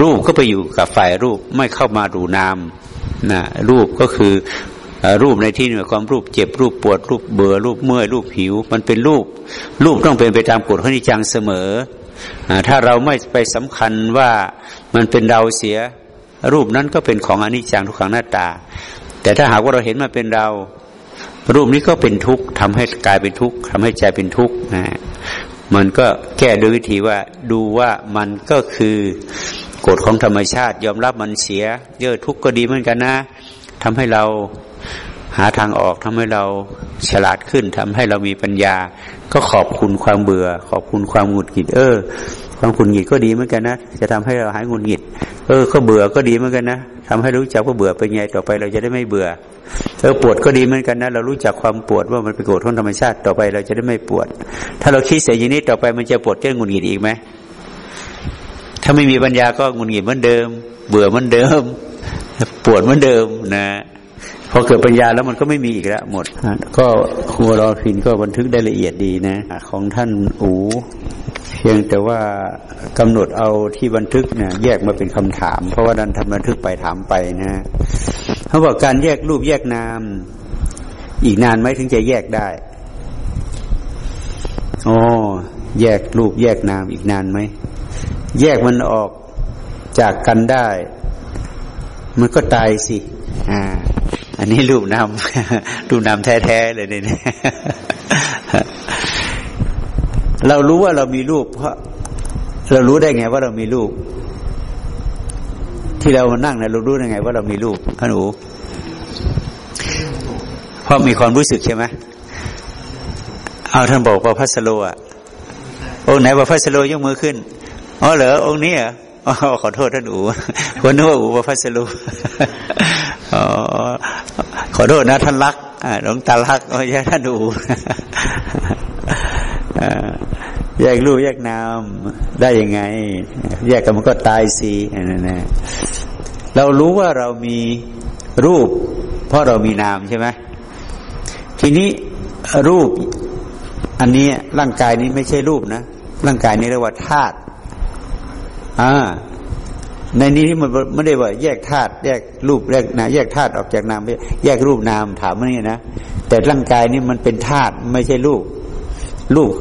รูปก็ไปอยู่กับฝ่ายรูปไม่เข้ามาดูนามนะรูปก็คือรูปในที่นือความรูปเจ็บรูปปวดรูปเบื่อรูปเมื่อยรูปหิว มันเป็นรูป รูปต้องเป็นไปตามกฎข้อนิจังเสมอ ถ้าเราไม่ไปสำคัญว่ามันเป็นเราเสีย รูปนั้นก็เป็นของอนิจจังทุกขังหน้าตา แต่ถ้าหากว่าเราเห็นมาเป็นเรา รูปนี้ก็เป็นทุกข์ทำให้กายเป็นทุกข์ทำให้ใจเป็นทุกข์นะมันก็แก้โดยวิธีว่าดูว่ามันก็คือ กฎของธรรมชาติ ยอมรับมันเสีย เยอะทุกข์ก็ดีเหมือนกันนะทำให้เราหาทางออกทำให้เราฉลาดขึ้นทำให้เรามีปัญญา ก็ขอบคุณความเบื่อ ขอบคุณความหงุดหงิด เออ ความหงุดหงิดก็ดีเหมือนกันนะ จะทำให้เราหายหงุดหงิด เออ ก็เบื่อก็ดีเหมือนกันนะทำให้รู้จักว่าเบื่อเป็นไงต่อไปเราจะได้ไม่เบื่อ เออปวดก็ดีเหมือนกันนะ เรารู้จักความปวดว่ามันเป็นกฎของธรรมชาติต่อไปเราจะได้ไม่ปวด ถ้าเราคิดเสียอย่างนี้ต่อไปมันจะปวดจะหงุดหงิดอีกไหม ถ้าไม่มีปัญญาก็งุดหงิดเหมือนเดิม เบื่อเหมือนเดิม ปวดเหมือนเดิมนะพอเกิดปัญญาแล้วมันก็ไม่มีอีกแล้วหมด ก็ครูรอพินก็บันทึกได้ละเอียดดีนะ ของท่านอูเพียงแต่ว่ากำหนดเอาที่บันทึกเนี่ยแยกมาเป็นคำถาม เพราะว่าดันทำบันทึกไปถามไปนะเขาบอกการแยกรูปแยกนาม อีกนานไหมถึงจะแยกได้อ๋อแยกรูปแยกนามอีกนานไหม แยกมันออกจากกันได้ มันก็ตายสิ อ่า อันนี้รูปนามรูปนามแท้ๆเลยเนี่ยเรารู้ว่าเรามีรูป เพราะ เรารู้ได้ไงว่าเรามีรูป ที่เรามานั่งเนี่ยเรารู้ได้ไง ว่าเรามีรูปท่านหนูเพราะมีความรู้สึกใช่ไหมเอาท่านบอกว่าพัสโลอะองไหนว่าพัสโลยกมือขึ้น อ๋อเหรอองค์นี้อะอ๋อขอโทษท่านอูคนนึกว่าอูว่าพัสโลอ๋อขอโทษนะท่านรักหลวงตารักไม่ใช่ท่านอูแยกรูปแยกนามได้ยังไง แยกกันมันก็ตายสินั่นนะเรารู้ว่าเรามีรูป เพราะเรามีนามใช่ไหมทีนี้รูป อันนี้ร่างกายนี้ไม่ใช่รูปนะร่างกายนี้เรียกว่าธาตุ อ่า ในนี้ที่มันไม่ได้ว่า แยกธาตุแยกรูปแยกนะแยกธาตุออกจากนามแยกรูปนามถามว่านี่นะแต่ร่างกายนี้มันเป็นธาตุไม่ใช่รูปรูป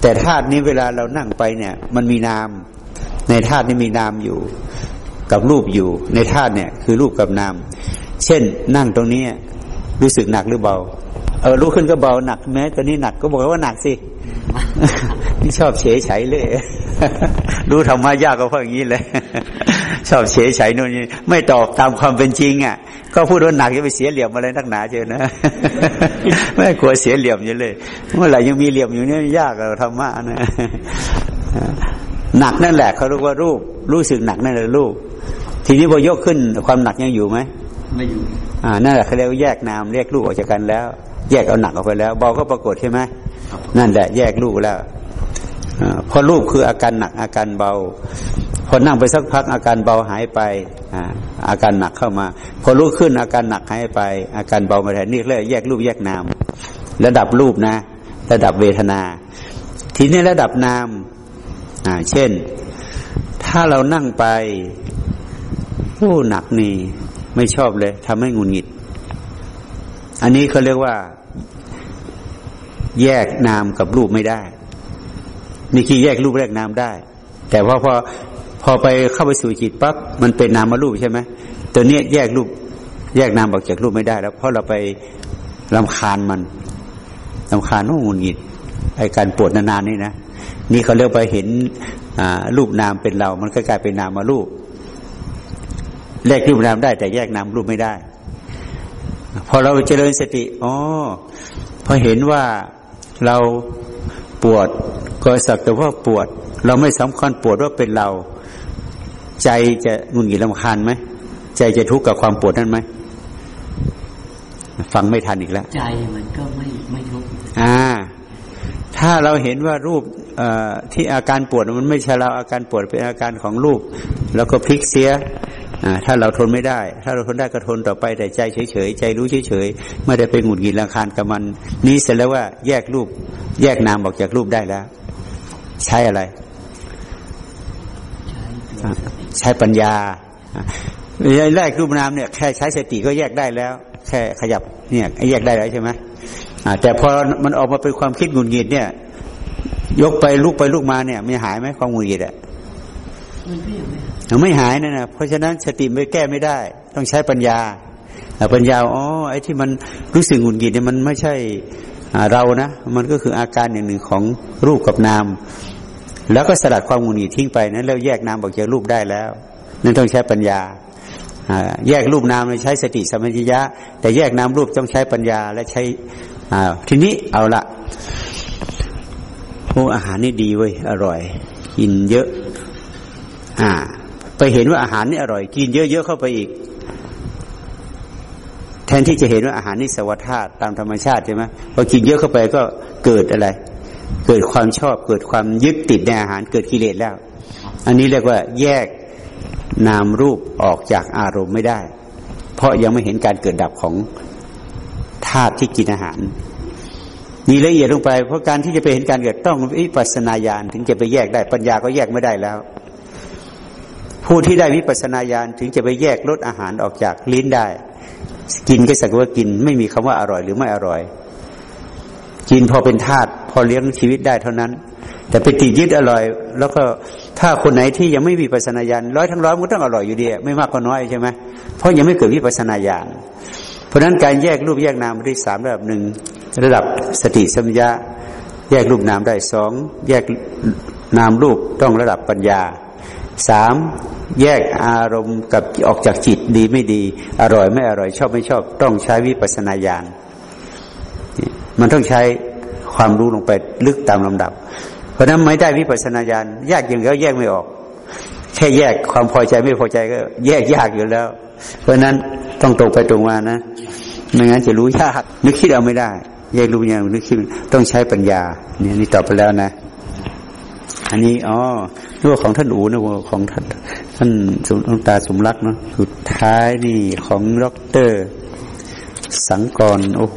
แต่ธาตุนี้เวลาเรานั่งไปเนี่ย มันมีนาม ในธาตุนี้มีนามอยู่ กับรูปอยู่ ในธาตุเนี่ย คือรูปกับนาม เช่นนั่งตรงนี้รู้สึกหนักหรือเบา เออรู้ขึ้นก็เบาหนักแม้ตอนนี้หนักก็บอกว่าหนักสินี่ชอบเฉยเฉยเลย รู้ธรรมะยากก็เพราะอย่างนี้เลยชอบเฉยเฉยโน่นนี่ไม่ตอบตามความเป็นจริงอะ ก็พูดว่าหนักจะไปเสียเหลี่ยมอะไรนักหนาเจอนะไม่กลัวเสียเหลี่ยมอยู่เลย เมื่อไหร่ยังมีเหลี่ยมอยู่เนี่ยยากเราธรรมะนะหนักนั่นแหละเขาเรียกว่ารูป รู้สึกหนักนั่นแหละรูป ทีนี้พอยกขึ้นความหนักยังอยู่ไหมไม่อยู่ อ่านั่นแหละเขาเรียกว่าแยกนามแยกรูปออกจากกันแล้ว แยกเอาหนักออกไปแล้วเบาก็ปรากฏใช่ไหมนั่นแหละแยกรูปแล้วพอรูปคืออาการหนักอาการเบา พอนั่งไปสักพักอาการเบาหายไปอาการหนักเข้ามา พอลุกขึ้นอาการหนักหายไป อาการเบามาแทนนี่เรียกแยกรูปแยกนาม ระดับรูปนะ ระดับเวทนา ทีนี้ระดับนามเช่น ถ้าเรานั่งไปผู้หนักนี่ไม่ชอบเลยทำให้งุนหงิด อันนี้เขาเรียกว่า แยกนามกับรูปไม่ได้ นี่คือแยกรูปแยกนามได้ แต่พอพอพอไปเข้าไปสู่จิตปั๊บมันเป็นนามารูปใช่ไหมตัวเนี้ยแยกรูปแยกนามออกจากรูปไม่ได้ แล้วเพราะเราไปลำคาญมันลำคาญโอ้งุนหงิดไอการปวดนานๆนี่นะนี่เขาเรียกไปเห็นรูปนามเป็นเรา มันก็กลายเป็นนามารูปแยกรูปนามได้ แต่แยกนามรูปไม่ได้ พอเราเจริญสติอ๋อพอเห็นว่า เราปวดก็สักแต่ว่าปวด เราไม่สำคัญปวดว่าเป็นเรา ใจจะงุนหงิดลำคาญไหมใจจะทุกข์กับความปวดนั้นไหมฟังไม่ทันอีกแล้วใจมันก็ไม่ไม่ทุกข์อ่า ถ้าเราเห็นว่ารูปที่อาการปวดมันไม่ใช่เราอาการปวดเป็นอาการของรูป แล้วก็พลิกเสีย ถ้าเราทนไม่ได้ ถ้าเราทนได้ก็ทนต่อไปแต่ใจเฉยๆใจรู้เฉยๆไม่ได้ไปหงุดหงิดรังคาญกับมัน นี้เสร็จแล้วว่าแยกรูป แยกนามออกจากรูปได้แล้ว ใช้อะไร ใช้ปัญญาแยกรูปนามเนี่ยแค่ใช้สติก็แยกได้แล้ว แค่ขยับเนี่ยแยกได้แล้วใช่ไหมแต่พอมันออกมาเป็นความคิดหงุดหงิดเนี่ย ยกไปลุกไปลุกมาเนี่ยไม่หายไหมความหงุดหงิดอะไม่ ไม่หายนะนะเพราะฉะนั้นสติไม่แก้ไม่ได้ ต้องใช้ปัญญาปัญญาอ๋อไอ้ที่มันรู้สึกหงุดหงิดเนี่ยมันไม่ใช่เรานะ มันก็คืออาการอย่างหนึ่งของรูปกับนาม แล้วก็สลัดความหงุดหงิดทิ้งไปนั้นแล้วแยกนามออกจากรูปได้แล้ว นั่นต้องใช้ปัญญาแยกรูปนามใช้สติสัมปชัญญะ แต่แยกนามรูปต้องใช้ปัญญาและใช้ทีนี้เอาละโอ้อาหารนี่ดีเว้ยอร่อย กินเยอะ อ่า ไปเห็นว่าอาหารนี่อร่อย กินเยอะๆเข้าไปอีก แทนที่จะเห็นว่าอาหารนี่สวัสดิ์ตามธรรมชาติใช่ไหมพอกินเยอะเข้าไปก็เกิดอะไร เกิดความชอบเกิดความยึดติดในอาหารเกิดกิเลสแล้ว อันนี้เรียกว่าแยกนามรูปออกจากอารมณ์ไม่ได้ เพราะยังไม่เห็นการเกิดดับของธาตุที่กินอาหารนี่ละเอียดลงไป เพราะการที่จะไปเห็นการเกิดต้องวิปัสนาญาณถึงจะไปแยกได้ปัญญาก็แยกไม่ได้แล้ว ผู้ที่ได้วิปัสนาญาณถึงจะไปแยกรสอาหารออกจากลิ้นได้ กินก็สักว่ากิน ไม่มีคำว่าอร่อยหรือไม่อร่อย กินพอเป็นธาตุพอเลี้ยงชีวิตได้เท่านั้น แต่ไปติดยึดอร่อย แล้วก็ถ้าคนไหนที่ยังไม่มีปัสนาญาณร้อยทั้งร้อยมันต้องอร่อยอยู่ดีไม่มากก็น้อยใช่ไหมเพราะยังไม่เกิดวิปัสนาญาณเพราะนั้นการแยกรูปแยกนามได้สามระดับหนึ่งระดับสติสัมยาแยกรูปนามได้สองแยกนามรูปต้องระดับปัญญาสาม แยกอารมณ์กับออกจากจิตดีไม่ดี อร่อยไม่อร่อยชอบไม่ชอบ ต้องใช้วิปัสนาญาณมันต้องใช้ความรู้ลงไปลึกตามลำดับ เพราะนั้นไม่ได้วิปัสนาญาณยากอย่างเดียวแยกไม่ออก แค่แยกความพอใจไม่พอใจก็ แยกยากอยู่แล้ว เพราะนั้นต้องตรงไปตรงมานะไม่งั้นจะรู้ยากนึกคิดเอาไม่ได้ แยกรู้ย่างนึกคิดต้องใช้ปัญญาเนี่ยนี่ตอบไปแล้วนะ อันนี้อ๋อ นี่ว่าของท่านอูนะว่าของท่านท่านสมตาสมรักเนาะสุดท้ายนี่ของด็อกเตอร์สังกรโอ้โห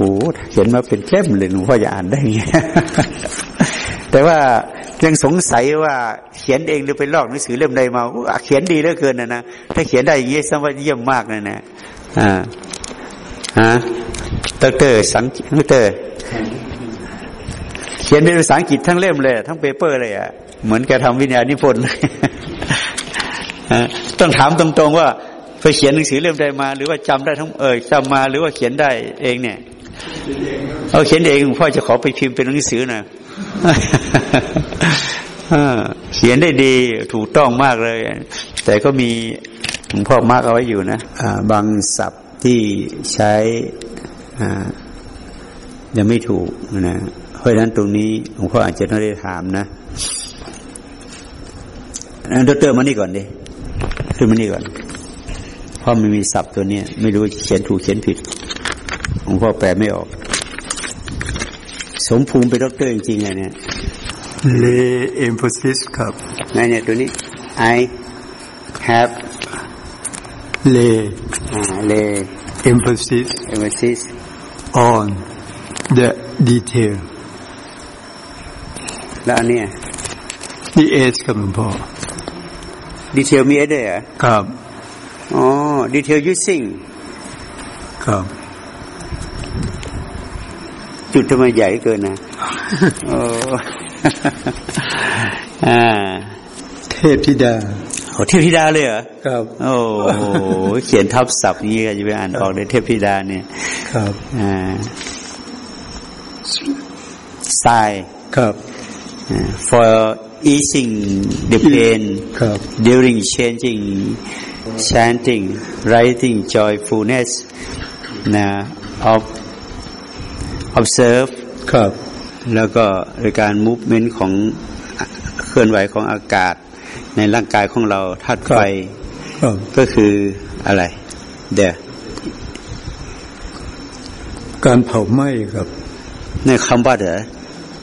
เขียนมาเป็นเล่มเลยหนูพ่อจะอ่านได้ไงแต่ว่ายังสงสัยว่าเขียนเองหรือไปลอกหนังสือเล่มใดมาเขียนดีเหลือเกินนะนะถ้าเขียนได้อย่างนี้สมัยเยี่ยมมากนะนะอ่าฮะดรสังดรเขียนเป็นภาษาอังกฤษทั้งเล่มเลย ทั้งเปเปอร์เลยอะ เหมือนแกทำวิญญาณิพนธ์ต้องถามตรงๆว่าไปเขียนหนังสือเล่มใดมา หรือว่าจำได้ทั้งเออจำมาหรือว่าเขียนได้เองเนี่ยเอาเขียนเองพ่อจะขอไปพิมพ์เป็นหนังสือนะเขียนได้ดีถูกต้องมากเลย แต่ก็มีหลวงพ่อมากเอาไว้อยู่นะบางศัพท์ที่ใช้ยังไม่ถูกนะเพราะฉะนั้นตรงนี้หลวงพ่ออาจจะต้องได้ถามนะ ดรมานี่ก่อนดิขึ้นมานี่ก่อน เพราะมันมีศัพท์ตัวเนี้ยไม่รู้เขียนถูกเขียนผิดหลวงพ่อแปลไม่ออก สมภูมิเป็นด็อกเตอร์จริงๆไงเนี่ยเลเอมโฟซิสครับไงเนี่ยตัวนี้ I have เลอ่าเล emphasis emphasis on the detail แล้วอันเนี้ย the s ครับหลวงพ่อ ดีเทลมีเอสด้วยเหรอครับอ๋อดีเทล using ครับ จุดทำไมใหญ่เกินนะโอ้อ่าเทพธิดาโอ้เทพธิดาเลยเหรอครับ โอ้เขียนทับศัพท์นี้ก็จะไปอ่านออกเลยเทพธิดาเนี่ย ครับอ่าทรายครับ for easing the pain ครับ during changing chanting writing joyfulness นะ of observe ครับแล้วก็ในการ movement ของเคลื่อนไหวของอากาศ ในร่างกายของเราธาตุไฟก็คืออะไร เดี๋ยการเผาไหม้ครับในคำว่าเดี๋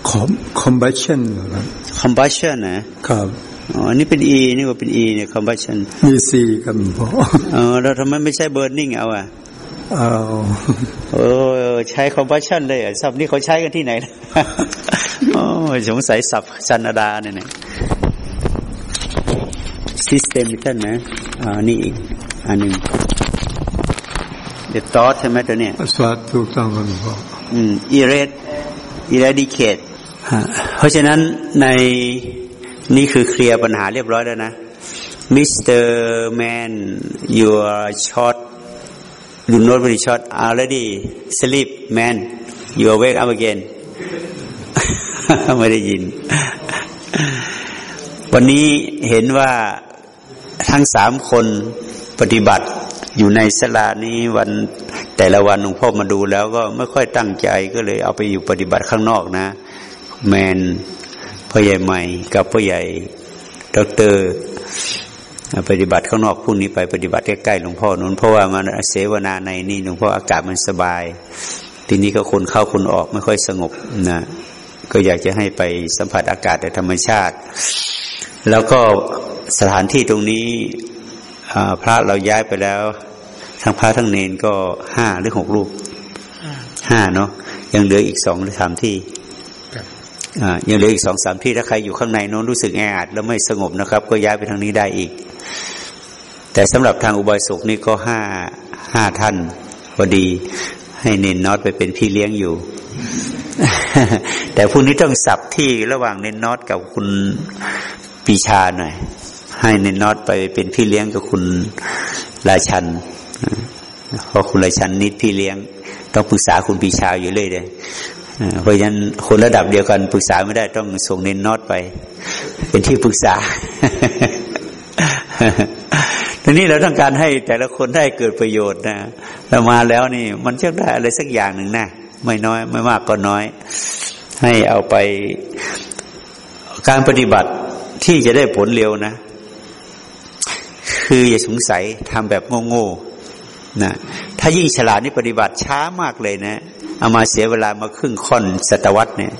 ย combustion ครับ combustion นะครับอ๋ออันนี้เป็น e นี่ว่าเป็น e เนี่ย combustion มี c ครับพ่ออ๋อแล้วทำไมไม่ใช่ burning เอาอะเอาโอ้ใช้ combustion เลยอะศัพท์นี้เขาใช้กันที่ไหนโอ้สงสัยศัพท์จันดาเนี่ย system ท่านนะอ่านี่อีกอันหนึ่งเด e thought ใช่ไหมตัวเนี้ยสวัสดีถูกต้องครับพ่ออืม erase eradicate เพราะฉะนั้นในนี่คือเคลียร์ปัญหาเรียบร้อยแล้วนะ Mr. Man you are short you not very short already sleep man you are wake up again ไม่ได้ยิน วันนี้เห็นว่าทั้งสามคนปฏิบัติอยู่ในสลานี้วันแต่ละวันหลวงพ่อมาดูแล้วก็ไม่ค่อยตั้งใจก็เลยเอาไปอยู่ปฏิบัติข้างนอกนะ แมนพ่อใหญ่ใหม่ กับพ่อใหญ่ด็อกเตอร์ปฏิบัติข้างนอกพรุ่งนี้ไปปฏิบัติใกล้ๆหลวงพ่อนู้นเพราะว่ามันเสวนาในนี่หลวงพ่ออากาศมันสบาย ทีนี้ก็คนเข้าคนออกไม่ค่อยสงบนะก็อยากจะให้ไปสัมผัสอากาศในธรรมชาติ แล้วก็สถานที่ตรงนี้พระเราย้ายไปแล้ว ทั้งพระทั้งเณรก็ห้าหรือหกรูปห้าเนาะยังเหลืออีกสองหรือสามที่ ยังเหลืออีกสองสามที่ถ้าใครอยู่ข้างในโน้นรู้สึกแออัดแล้วไม่สงบนะครับ ก็ย้ายไปทางนี้ได้อีก แต่สำหรับทางอุบายสุขนี่ก็ห้าห้าท่านพอดี ให้เนนน็อตไปเป็นพี่เลี้ยงอยู่ แต่พรุ่งนี้ต้องสับที่ระหว่างเนนน็อตกับคุณปีชาหน่อย ให้เนนน็อตไปเป็นพี่เลี้ยงกับคุณราชันเพราะคุณราชันนิดพี่เลี้ยง ต้องปรึกษาคุณปีชาอยู่เลยเลย เพราะฉะนั้นคนระดับเดียวกันปรึกษาไม่ได้ต้องส่งเน้นน็อตไป เป็นที่ปรึกษาทีนี้เราต้องการให้แต่ละคนได้เกิดประโยชน์นะเรามาแล้วนี่มันจะได้อะไรสักอย่างหนึ่งนะไม่น้อย ไม่มากก็น้อย ให้เอาไปการปฏิบัติที่จะได้ผลเร็วนะ คืออย่าสงสัยทำแบบโง่ๆนะ ถ้ายิ่งฉลาดนี่ปฏิบัติช้ามากเลยนะเอามาเสียเวลามาครึ่งค่อนศตวรรษเนี่ย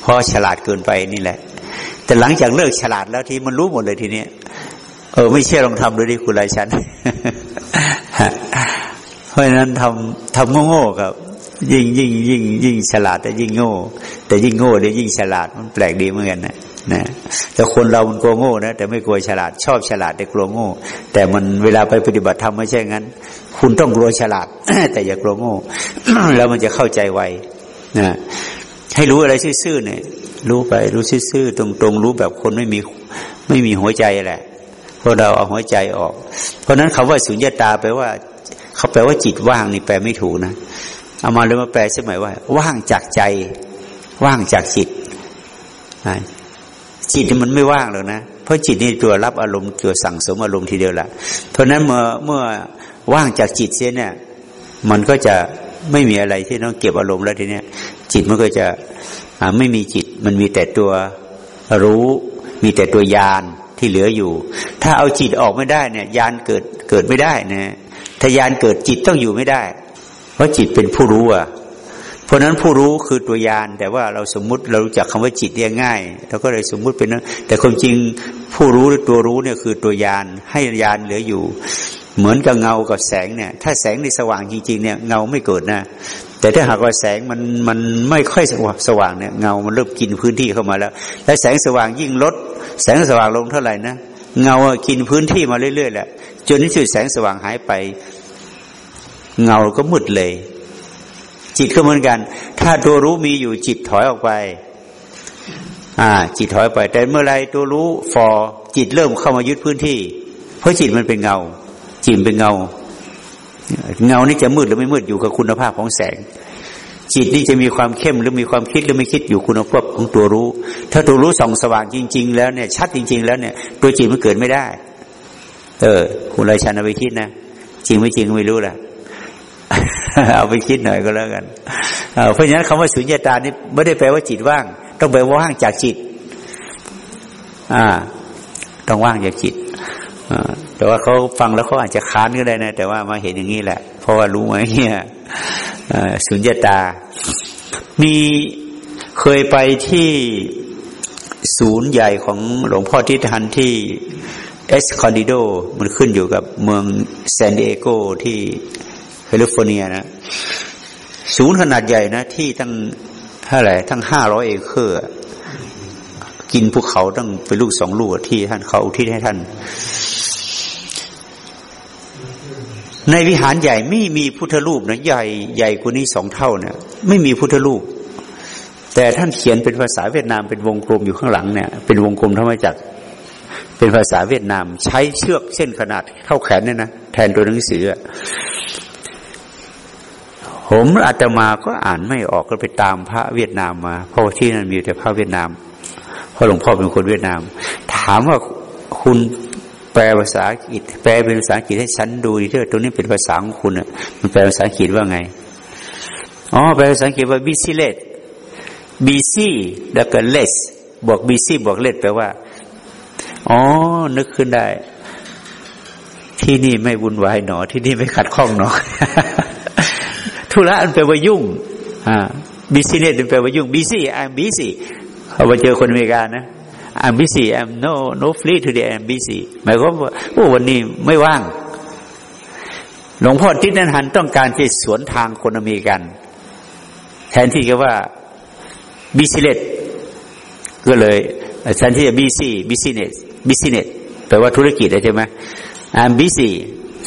เพราะฉลาดเกินไปนี่แหละ แต่หลังจากเลิกฉลาดแล้วทีมันรู้หมดเลยทีเนี้ยเออไม่เชื่อลองทำดูดิคุณไรฉันเพราะฉะนั้นทำทำโง่ๆกับ ยิ่งยิ่งยิ่งยิ่งฉลาดแต่ยิ่งโง่ แต่ยิ่งโง่เดี๋ยวยิ่งฉลาดมันแปลกดีเหมือนกันนะนะแต่คนเรามันกลัวโง่นะแต่ไม่กลัวฉลาดชอบฉลาดแต่กลัวโง่ แต่มันเวลาไปปฏิบัติธรรมไม่ใช่งั้น คุณต้องกลัวฉลาด แต่อย่ากลัวโง่ แล้วมันจะเข้าใจไวนะให้รู้อะไรซื่อๆเนี่ย รู้ไป รู้ซื่อๆตรงๆ รู้แบบคนไม่มีไม่มีหัวใจแหละเพวกเราเอาหัวใจออก เพราะนั้นคำว่าสุญญตาแปลว่าเขาแปลว่าจิตว่างนี่แปลไม่ถูกนะเอามาเลยมาแปลใช่ไหมว่า ว่างจากใจ ว่างจากจิตจิตมันไม่ว่างหรอกนะเพราะจิตนี่ตัวรับอารมณ์ตัวสั่งสมอารมณ์ทีเดียวละเพราะนั้นเมื่อเมื่อ ว่างจากจิตเสียเนี่ย มันก็จะไม่มีอะไรที่ต้องเก็บอารมณ์แล้วทีเนี้ยจิตมันก็จะไม่มีจิต มันมีแต่ตัวรู้มีแต่ตัวยานที่เหลืออยู่ ถ้าเอาจิตออกไม่ได้เนี่ยยานเกิดเกิดไม่ได้นะถ้ายานเกิดจิตต้องอยู่ไม่ได้ เพราะจิตเป็นผู้รู้อะเพราะนั้นผู้รู้คือตัวยาน แต่ว่าเราสมมุติเรารู้จักคำว่าจิตเนี่ยง่ายเราก็เลยสมมุติเป็นนั้นแต่ความจริงผู้รู้หรือตัวรู้เนี่ยคือตัวยานให้ยานเหลืออยู่ เหมือนกับเงากับแสงเนี่ย ถ้าแสงในสว่างจริงๆเนี่ยเงาไม่เกิดนะ แต่ถ้าหากว่าแสงมันมันไม่ค่อยสว่างเนี่ยเงามันเริ่มกินพื้นที่เข้ามาแล้ว และแสงสว่างยิ่งลด แสงสว่างลงเท่าไหร่นะเงากินพื้นที่มาเรื่อยๆแหละจนที่สุดแสงสว่างหายไป เงาก็มืดเลย จิตก็เหมือนกัน ถ้าตัวรู้มีอยู่จิตถอยออกไป อ่า จิตถอยไป แต่เมื่อไรตัวรู้ฟอจิตเริ่มเข้ามายึดพื้นที่ เพราะจิตมันเป็นเงา จิตเป็นเงา เงานี่จะมืดหรือไม่มืดอยู่กับคุณภาพของแสง จิตนี่จะมีความเข้มหรือมีความคิดหรือไม่คิดอยู่คุณภาพของตัวรู้ ถ้าตัวรู้ส่องสว่างจริง ๆ แล้วเนี่ยชัดจริง ๆ แล้วเนี่ยตัวจิตมันเกิดไม่ได้ เออคุณไรชันเอาไปคิดนะจริงไม่จริงไม่รู้แหละเอาไปคิดหน่อยก็แล้วกันเพราะฉะนั้นคำว่าสุญญตานี่ไม่ได้แปลว่าจิตว่าง ต้องแปลว่าว่างจากจิต อ่า ต้องว่างจากจิต แต่ว่าเขาฟังแล้วเขาอาจจะค้านก็ได้นะ แต่ว่ามาเห็นอย่างนี้แหละ เพราะว่ารู้ไหมเนี่ยสุญญตา มีเคยไปที่ศูนย์ใหญ่ของหลวงพ่อทิฏฐานที่เอสคอนดิโดมันขึ้นอยู่กับเมืองแซนดิเอโกที่แคลิฟอร์เนียนะ ศูนย์ขนาดใหญ่นะ ที่ทั้งเท่าไหร่ทั้งห้าร้อยเอเคอร์กินภูเขาตั้งเป็นลูกสองลูกที่ท่านเขาที่ให้ท่าน ในวิหารใหญ่ไม่มีพุทธรูปนะใหญ่ใหญ่กว่านี้สองเท่าเนี่ยไม่มีพุทธรูป แต่ท่านเขียนเป็นภาษาเวียดนามเป็นวงกลมอยู่ข้างหลังเนี่ย เป็นวงกลมทำมจากเป็นภาษาเวียดนาม ใช้เชือกเส้นขนาดเท่าแขนเนี่ยนะแทนตัวหนังสือผมอาตมาก็อ่านไม่ออกก็ไปตามพระเวียดนามมา เพราะที่นั่นมีแต่พระเวียดนามเพราะหลวงพ่อเป็นคนเวียดนาม ถามว่าคุณ แปลภาษาอังกฤษแปลเป็นภาษาอังกฤษให้ฉันดูดิเถอะตรงนี้เป็นภาษาของคุณอะมันแปลภาษาอังกฤษว่าไงอ๋อแปลภาษาอังกฤษว่า busy late busy แล้วก็ less บวก busy บวก less แปลว่าอ๋อนึกขึ้นได้ ที่นี่ไม่วุ่นวายหนอ ที่นี่ไม่ขัดข้องหนอธุระมันแปลว่ายุ่งอ่าบิซีเนสมันแปลว่ายุ่งบิซี่ I'm busy เขาไปเจอคนอเมริกานะ I'm busy I'm no no free today I'm busy หมายความว่าโอ้วันนี้ไม่ว่าง หลวงพ่อทิศนันหันต้องการที่สวนทางคนอเมริกัน แทนที่จะว่าบิซีเลสก็เลยแทนที่จะบีซีบิซีเนสบิซีเนสแปลว่าธุรกิจใช่ไหม I'm busy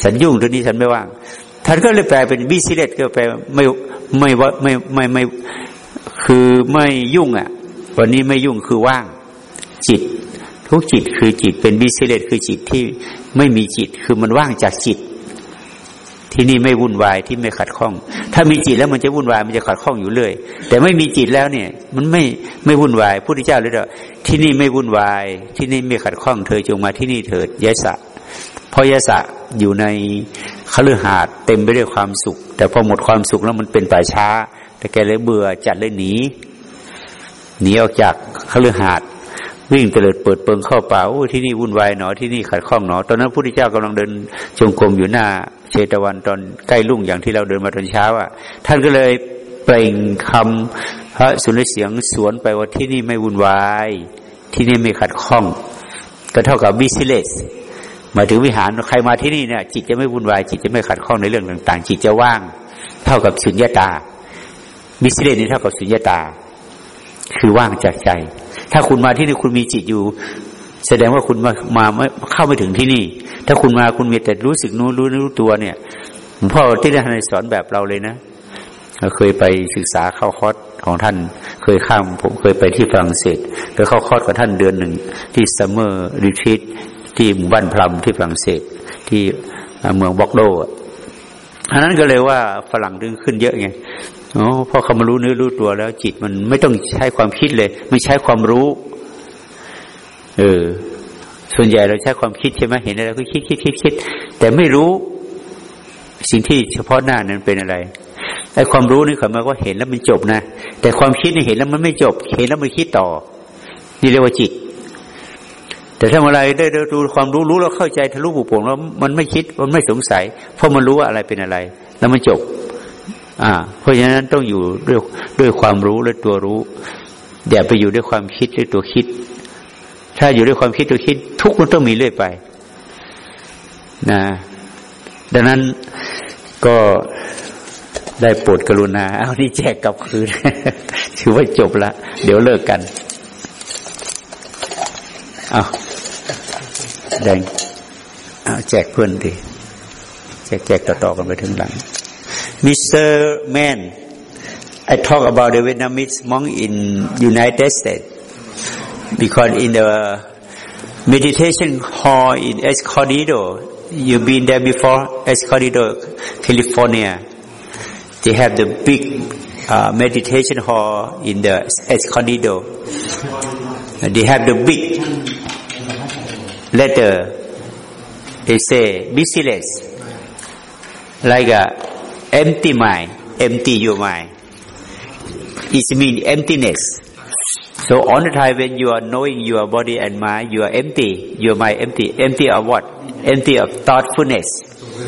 ฉันยุ่งตัวนี้ฉันไม่ว่างท่านก็เลยแปลเป็นบิสิเลตก็แปลไม่ไม่ว่าไม่ไม่ไม่คือไม่ยุ่งอะวันนี้ไม่ยุ่งคือว่าง จิต ทุกจิตคือจิตเป็นบิสเลตคือจิตที่ไม่มีจิต คือมันว่างจากจิต ที่นี่ไม่วุ่นวายที่ไม่ขัดข้อง ถ้ามีจิตแล้วมันจะวุ่นวายมันจะขัดข้องอยู่เรื่อยแต่ไม่มีจิตแล้วเนี่ย มันไม่ไม่วุ่นวายพุทธเจ้าเลยเด้อที่นี่ไม่วุ่นวาย ที่นี่ไม่ขัดข้องเธอจงมาที่นี่เถิดยะสะเพราะยะสะอยู่ในคฤหาสน์เต็มไปด้วยความสุข แต่พอหมดความสุขแล้วมันเป็นป่าช้า แต่แกเลยเบื่อจัดเลยหนีหนีออกจากคฤหาสน์ วิ่งเตลิดเปิดเปิงเข้าป่าโอ้ที่นี่วุ่นวายหนอที่นี่ขัดข้องหนอ ตอนนั้นพระพุทธเจ้ากำลังเดินจงกรมอยู่หน้าเชตวันตอนใกล้รุ่งอย่างที่เราเดินมาตอนเช้าอะ ท่านก็เลยเปล่งคำพระสุนทรเสียงสวนไปว่าที่นี่ไม่วุ่นวาย ที่นี่ไม่ขัดข้อง ก็เท่ากับวิสิเลสมาถึงวิหารใครมาที่นี่เนี่ย จิตจะไม่วุ่นวายจิตจะไม่ขัดข้องในเรื่องต่าง ๆ จิตจะว่าง เท่ากับสุญญาตาวิสิเลสนี่เท่ากับสุญญาตา คือว่างจากใจ ถ้าคุณมาที่นี่คุณมีจิตอยู่ แสดงว่าคุณมามาไม่เข้าไม่ถึงที่นี่ ถ้าคุณมาคุณมีแต่รู้สึกนู้รู้รู้ตัวเนี่ยหลวงพ่อที่ได้สอนแบบเราเลยนะเราเคยไปศึกษาเข้าคอร์สของท่าน เคยข้ามผมเคยไปที่ฝรั่งเศสไปเข้าคอร์สกับท่านเดือนหนึ่ง ที่ summer retreat ที่หมู่บ้านพลัมที่ฝรั่งเศสที่เมืองบอร์โดอันนั้นก็เลยว่าฝรั่งดึงขึ้นเยอะไง อ๋อพอเขามารู้เนื้อรู้ตัวแล้ว จิตมันไม่ต้องใช้ความคิดเลย ไม่ใช้ความรู้ เออ ส่วนใหญ่เราใช้ความคิดใช่ไหมเห็นอะไรก็คิดคิดคิดคิดแต่ไม่รู้ สิ่งที่เฉพาะหน้านั้นเป็นอะไรไอ้ความรู้นี่เขามาว่าเห็นแล้วมันจบนะแต่ความคิดนี่เห็นแล้วมันไม่จบ เห็นแล้วมันคิดต่อ นี่เรียกว่าจิต แต่ถ้าเมื่อไรได้ดูความรู้รู้แล้วเข้าใจทะลุปุโป่งแล้วมันไม่คิดมันไม่สงสัย เพราะมันรู้ว่าอะไรเป็นอะไร แล้วมันจบ อ่า เพราะฉะนั้นต้องอยู่ด้วยด้วยความรู้และตัวรู้ อย่าไปอยู่ด้วยความคิดหรือตัวคิด ถ้าอยู่ด้วยความคิดตัวคิด ทุกมันต้องมีเรื่อยไป นะ ดังนั้นก็ได้โปรดกรุณา เอานี่แจกกลับคืน ถือว่าจบละ เดี๋ยวเลิกกัน เอาแดงเอาแจกเพื่อนดิแจกแจกต่อๆกันไปถึงหลัง Mr. Man I talk about the Vietnamese monk in United States because in the meditation hall in Escondido you've been there before Escondido California they have the big uh, meditation hall in the Escondido. They have the big letter. They say busyless, like a empty mind, empty your mind. It means emptiness. So all the time when you are knowing your body and mind, you are empty. Your mind empty. Empty of what? Empty of thoughtfulness.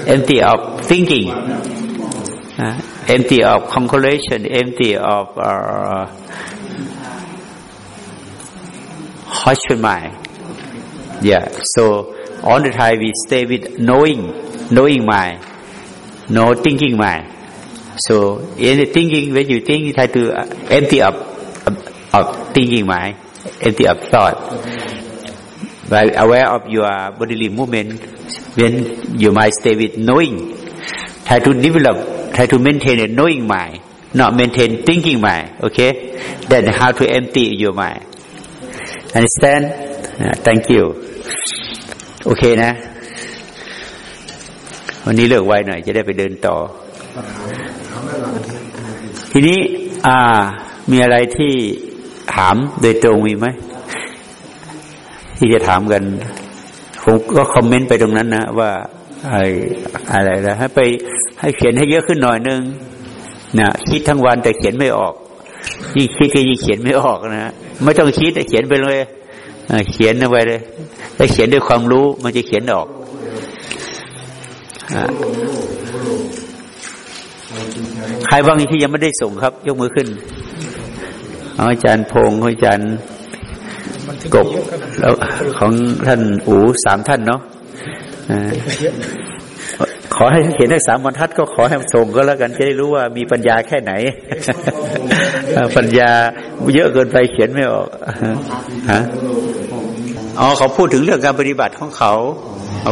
Empty of thinking. Uh, empty of calculation, empty of uh, question mind. Yeah. So all the time we stay with knowing, knowing mind, no thinking mind. So any thinking, when you think, you try to uh, empty up of, of thinking mind, empty of thought. By aware of your bodily movement, when you might stay with knowing. Try to develop, try to maintain a knowing mind, not maintain thinking mind, okay? Then how to empty your mind. Understand? Uh, thank you. Okay นะ วันนี้เลิกไวหน่อยจะได้ไปเดินต่อ ทีนี้ อ่า มีอะไรที่ถามโดยตรงมีไหมที่จะถามกันผมก็คอมเมนต์ไปตรงนั้นนะว่าไอ้อะไรนะให้ไปให้เขียนให้เยอะขึ้นหน่อยนึงนะคิดทั้งวันแต่เขียนไม่ออกยิ่งคิดก็ยิ่งเขียนไม่ออกนะไม่ต้องคิดแต่เขียนไปเลยเขียนเอาไว้เลยถ้าเขียนด้วยความรู้มันจะเขียนออก ใครบ้างที่ยังไม่ได้ส่งครับ ยกมือขึ้นอาจารย์พงศ์อาจารย์กบแล้วของท่านอูสามท่านเนาะขอให้เขียนได้สามบรรทัดก็ขอให้ส่งก็แล้วกันจะได้รู้ว่ามีปัญญาแค่ไหน ปัญญาเยอะเกินไปเขียนไม่ออกฮะอ๋อเขาพูดถึงเรื่องการปฏิบัติของเขา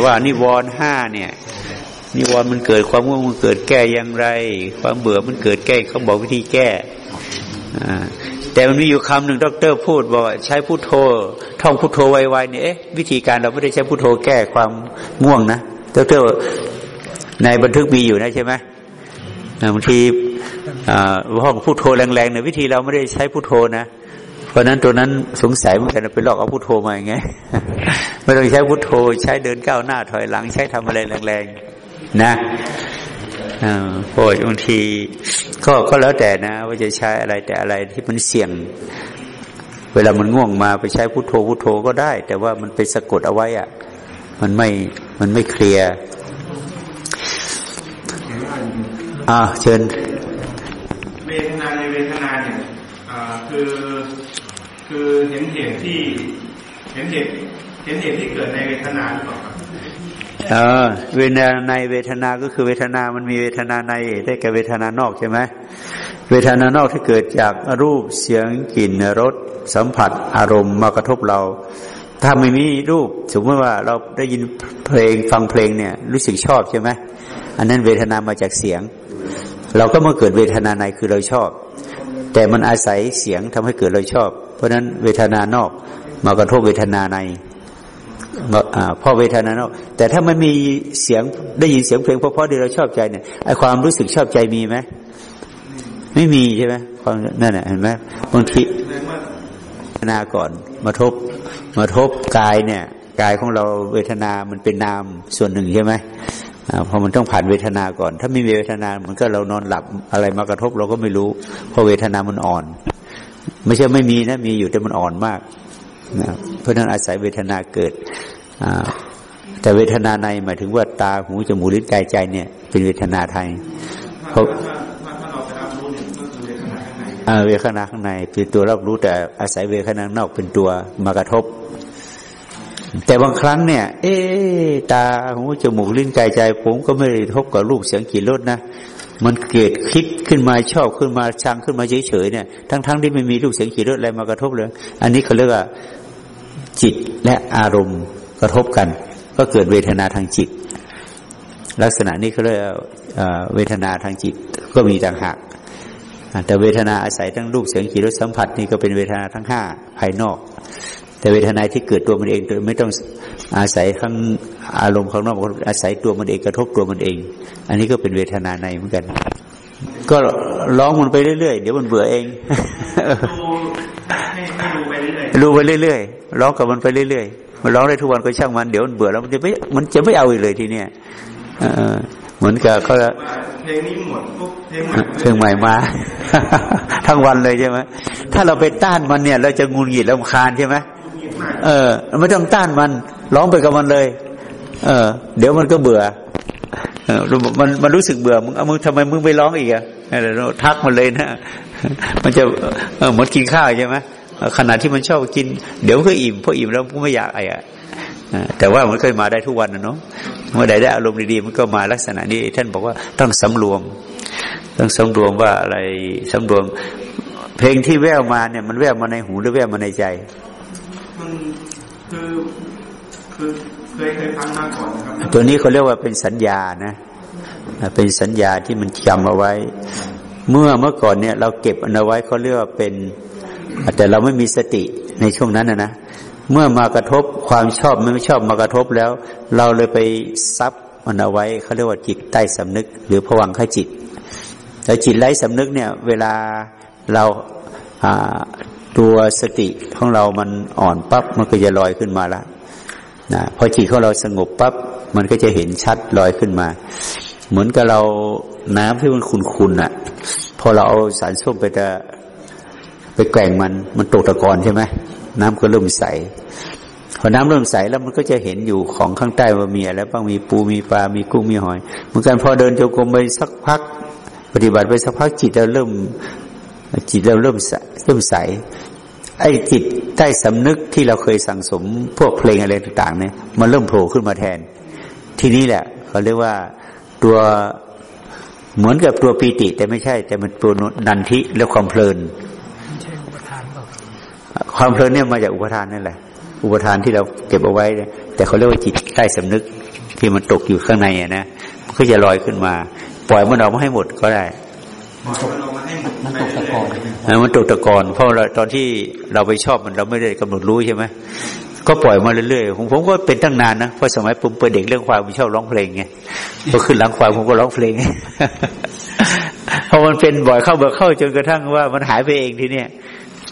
ว่านิวรณ์ห้าเนี่ย นิวรณ์มันเกิดความง่วงมันเกิดแก้อย่างไร ความเบื่อมันเกิดแก้เขาบอกวิธีแก้แต่มันมีอยู่คำหนึ่งดรพูดบอกใช้พุโทโธท่องพุโทโธไวๆเนี่ยวิธีการเราไม่ได้ใช้พุโทโธแก้ความง่วงนะดรในบันทึกมีอยู่นะใช่ไหมบางทีห้องพุโทโธแรงๆเนี่ยวิธีเราไม่ได้ใช้พุโทโธนะเพราะนั้นตัวนั้นสงสัยเหมือนกันไปลอกเอาพุโทโธมาอย่างไงไม่ต้องใช้พุโทโธใช้เดินก้าวหน้าถอยหลัง ใช้ทำอะไรแรงๆ นะโอ้ยบางทีก็ก็แล้วแต่นะ ว่าจะใช้อะไรแต่อะไรที่มันเสี่ยง เวลามันง่วงมาไปใช้พุโทโธพุโทโธก็ได้ แต่ว่ามันไปสะกดเอาไว้อะมันไม่มันไม่เคลียร์อ่าเชิญเวทนาในเวทนาเนี่ยคือคือเห็นเหตุที่ เห็นเหตุเห็นเหตุที่เกิดในเวทนาหรือเปล่าครับ เออเวทนาในเวทนาก็คือเวทนามันมีเวทนาในได้แก่เวทนานอกใช่ไหมเวทนานอกที่เกิดจากรูปเสียงกลิ่นรสสัมผัสอารมณ์มากระทบเรา ถ้าไม่มีรูปสมมติว่าเราได้ยินเพลงฟังเพลงเนี่ย รู้สึกชอบใช่ไหมอันนั้นเวทนามาจากเสียง เราก็มาเกิดเวทนาในคือเราชอบ แต่มันอาศัยเสียงทำให้เกิดเราชอบ เพราะฉะนั้นเวทนานอกมากระทบเวทนาใน พ่อเวทนาเนอกแต่ถ้ามันมีเสียงได้ยินเสียงเพลงเพราะๆที่เราชอบใจเนี่ยไอความรู้สึกชอบใจมีไหมไม่มีใช่ไหมความนั่นแหละเห็นไหมบางที่เวทนาก่อนมาทบมาทบกายเนี่ยกายของเราเวทนามันเป็นนามส่วนหนึ่งใช่ไหมอพอมันต้องผ่านเวทนาก่อน ถ้าไม่มีเวทนาเหมือนก็เรานอนหลับอะไรมากระทบเราก็ไม่รู้ เพราะเวทนามันอ่อน ไม่ใช่ไม่มีนะมีอยู่แต่มันอ่อนมาก นะเพราะนั้นอาศัยเวทนาเกิดแต่เวทนาในหมายถึงว่าตาหูจมูกลิ้นกายใจเนี่ย เป็นเวทนาไทยเขาเราไปรับรู้เวทนาข้างในอ่าเป็นตัวรับรู้แต่อาศัยเวทนาข้างนอกเป็นตัวมากระทบ แต่บางครั้งเนี่ย เอตาหูจมูกลิ้นกายใจ ผมก็ไม่ได้ทบกับรูปเสียงกลิ่นรสนะมันเกิดคิดขึ้นมาชอบขึ้นมาชังขึ้นมาเฉยๆเนี่ยทั้งๆที่ไม่มีรูปเสียงกลิ่นรสอะไรมากระทบเลย อันนี้เขาเรียกว่า จิตและอารมณ์กระทบกัน ก็เกิดเวทนาทางจิต ลักษณะนี้เขาเรียกว่าเวทนาทางจิตก็มีต่างหากแต่เวทนาอาศัยทั้งรูปเสียงกลิ่นรสสัมผัสนี่ก็เป็นเวทนาทั้งห้าภายนอก แต่เวทนาที่เกิดตัวมันเองโดยไม่ต้องอาศัยทั้งอารมณ์ข้างนอกอาศัยตัวมันเองกระทบตัวมันเอง อันนี้ก็เป็นเวทนาในเหมือนกัน ก็ร้องมันไปเรื่อยๆเดี๋ยวมันเบื่อเอง ดูไปเรื่อยรู้ไปเรื่อยๆร้องกับมันไปเรื่อยๆมันร้องได้ทุกวันก็ช่างมันเดี๋ยวมันเบื่อแล้วมันจะไม่มันจะไม่เอาอีกเลยทีเนี้ยเออเหมือนกับเขาๆว่าเพลงนี้หมดปุ๊บเพลงใหม่เพลงใหม่มา ทั้งวันเลยใช่ไหมถ้าเราไปต้านมันเนี่ย เราจะงุนหงิดรำคาญใช่ไหมเออไม่ต้องต้านมัน ร้องไปกับมันเลย เออ เดี๋ยวมันก็เบื่อเออมันมันรู้สึกเบื่อมึงเอามึงทำไมมึงไปร้องอีกอะเออเราทักมันเลยนะมันจะเออเหมือนกินข้าวใช่ไหมเออ ขณะที่มันชอบกิน เดี๋ยวก็อิ่มพออิ่มแล้วมันก็ไม่อยากไอ้อะเออแต่ว่ามันเคยมาได้ทุกวันนะเนาะเมื่อใดได้อารมณ์ดีๆมันก็มาลักษณะนี้ ท่านบอกว่าต้องสำรวม ต้องสำรวมว่าอะไรสำรวม เพลงที่แววมาเนี่ย มันแววมาในหูหรือแววมาในใจ มันคือคือเคยเคยฟังมาก่อนนะครับตัวนี้เขาเรียกว่าเป็นสัญญานะอ่าเป็นสัญญาที่มันจำเอาไว้ เมื่อเมื่อก่อนเนี่ย เราเก็บอันเอาไว้เขาเรียกว่าเป็น แต่เราไม่มีสติในช่วงนั้นนะนะเมื่อมากระทบความชอบไม่ชอบมากระทบแล้ว เราเลยไปซับมันเอาไว้เขาเรียกว่าจิตใต้สำนึก หรือผวังขจิตแต่จิตไร้สำนึกเนี่ย เวลาเราตัวสติของเรามันอ่อนปั๊บมันก็จะลอยขึ้นมาละนะพอจิตของเราสงบปั๊บมันก็จะเห็นชัดลอยขึ้นมา เหมือนกับเราน้ำที่มันขุ่นๆอะ พอเราเอาสารส้มไปจะ ไปแกว่งมันมันตกตะกอนใช่ไหมน้ำก็เริ่มใสพอน้ำเริ่มใสแล้วมันก็จะเห็นอยู่ของข้างใต้ว่ามีอะไรบ้างมีปูมีปลามีกุ้งมีหอยเหมือนกันพอเดินโยกรมไปสักพัก ปฏิบัติไปสักพักจิตเราเริ่ม จิตเราเริ่มเริ่มใสไอ้จิตใต้สำนึกที่เราเคยสั่งสมพวกเพลงอะไรต่างๆเนี่ยมันเริ่มโผล่ขึ้นมาแทน ทีนี้แหละเขาเรียกว่าตัวเหมือนกับตัวปีติ แต่ไม่ใช่ แต่มันตัวนันทิและความเพลิน ความเพลินเนี่ยมาจากอุปทานนั่นแหละ อุปทานที่เราเก็บเอาไว้เนี่ยแต่เขาเรียกว่าจิตใต้สำนึกที่มันตกอยู่ข้างในอะนะมันก็จะลอยขึ้นมา ปล่อยมันออกมาให้หมดก็ได้ปล่อยมันออกมาให้หมดมันตกตะกอนเออมันตกตะกอนเพราะเราตอนที่เราไปชอบมันเราไม่ได้กำหนดรู้ใช่ไหมก็ปล่อยมาเรื่อยๆผมผมก็เป็นตั้งนานนะเพราะสมัยผมเป็นเด็กเรื่องความผมชอบร้องเพลงไงพอขึ้นหลังควายผมก็ร้องเพลงพอมันเป็นบ่อยเข้าบ่อยเข้าจนกระทั่งว่ามันหายไปเองทีเนี้ย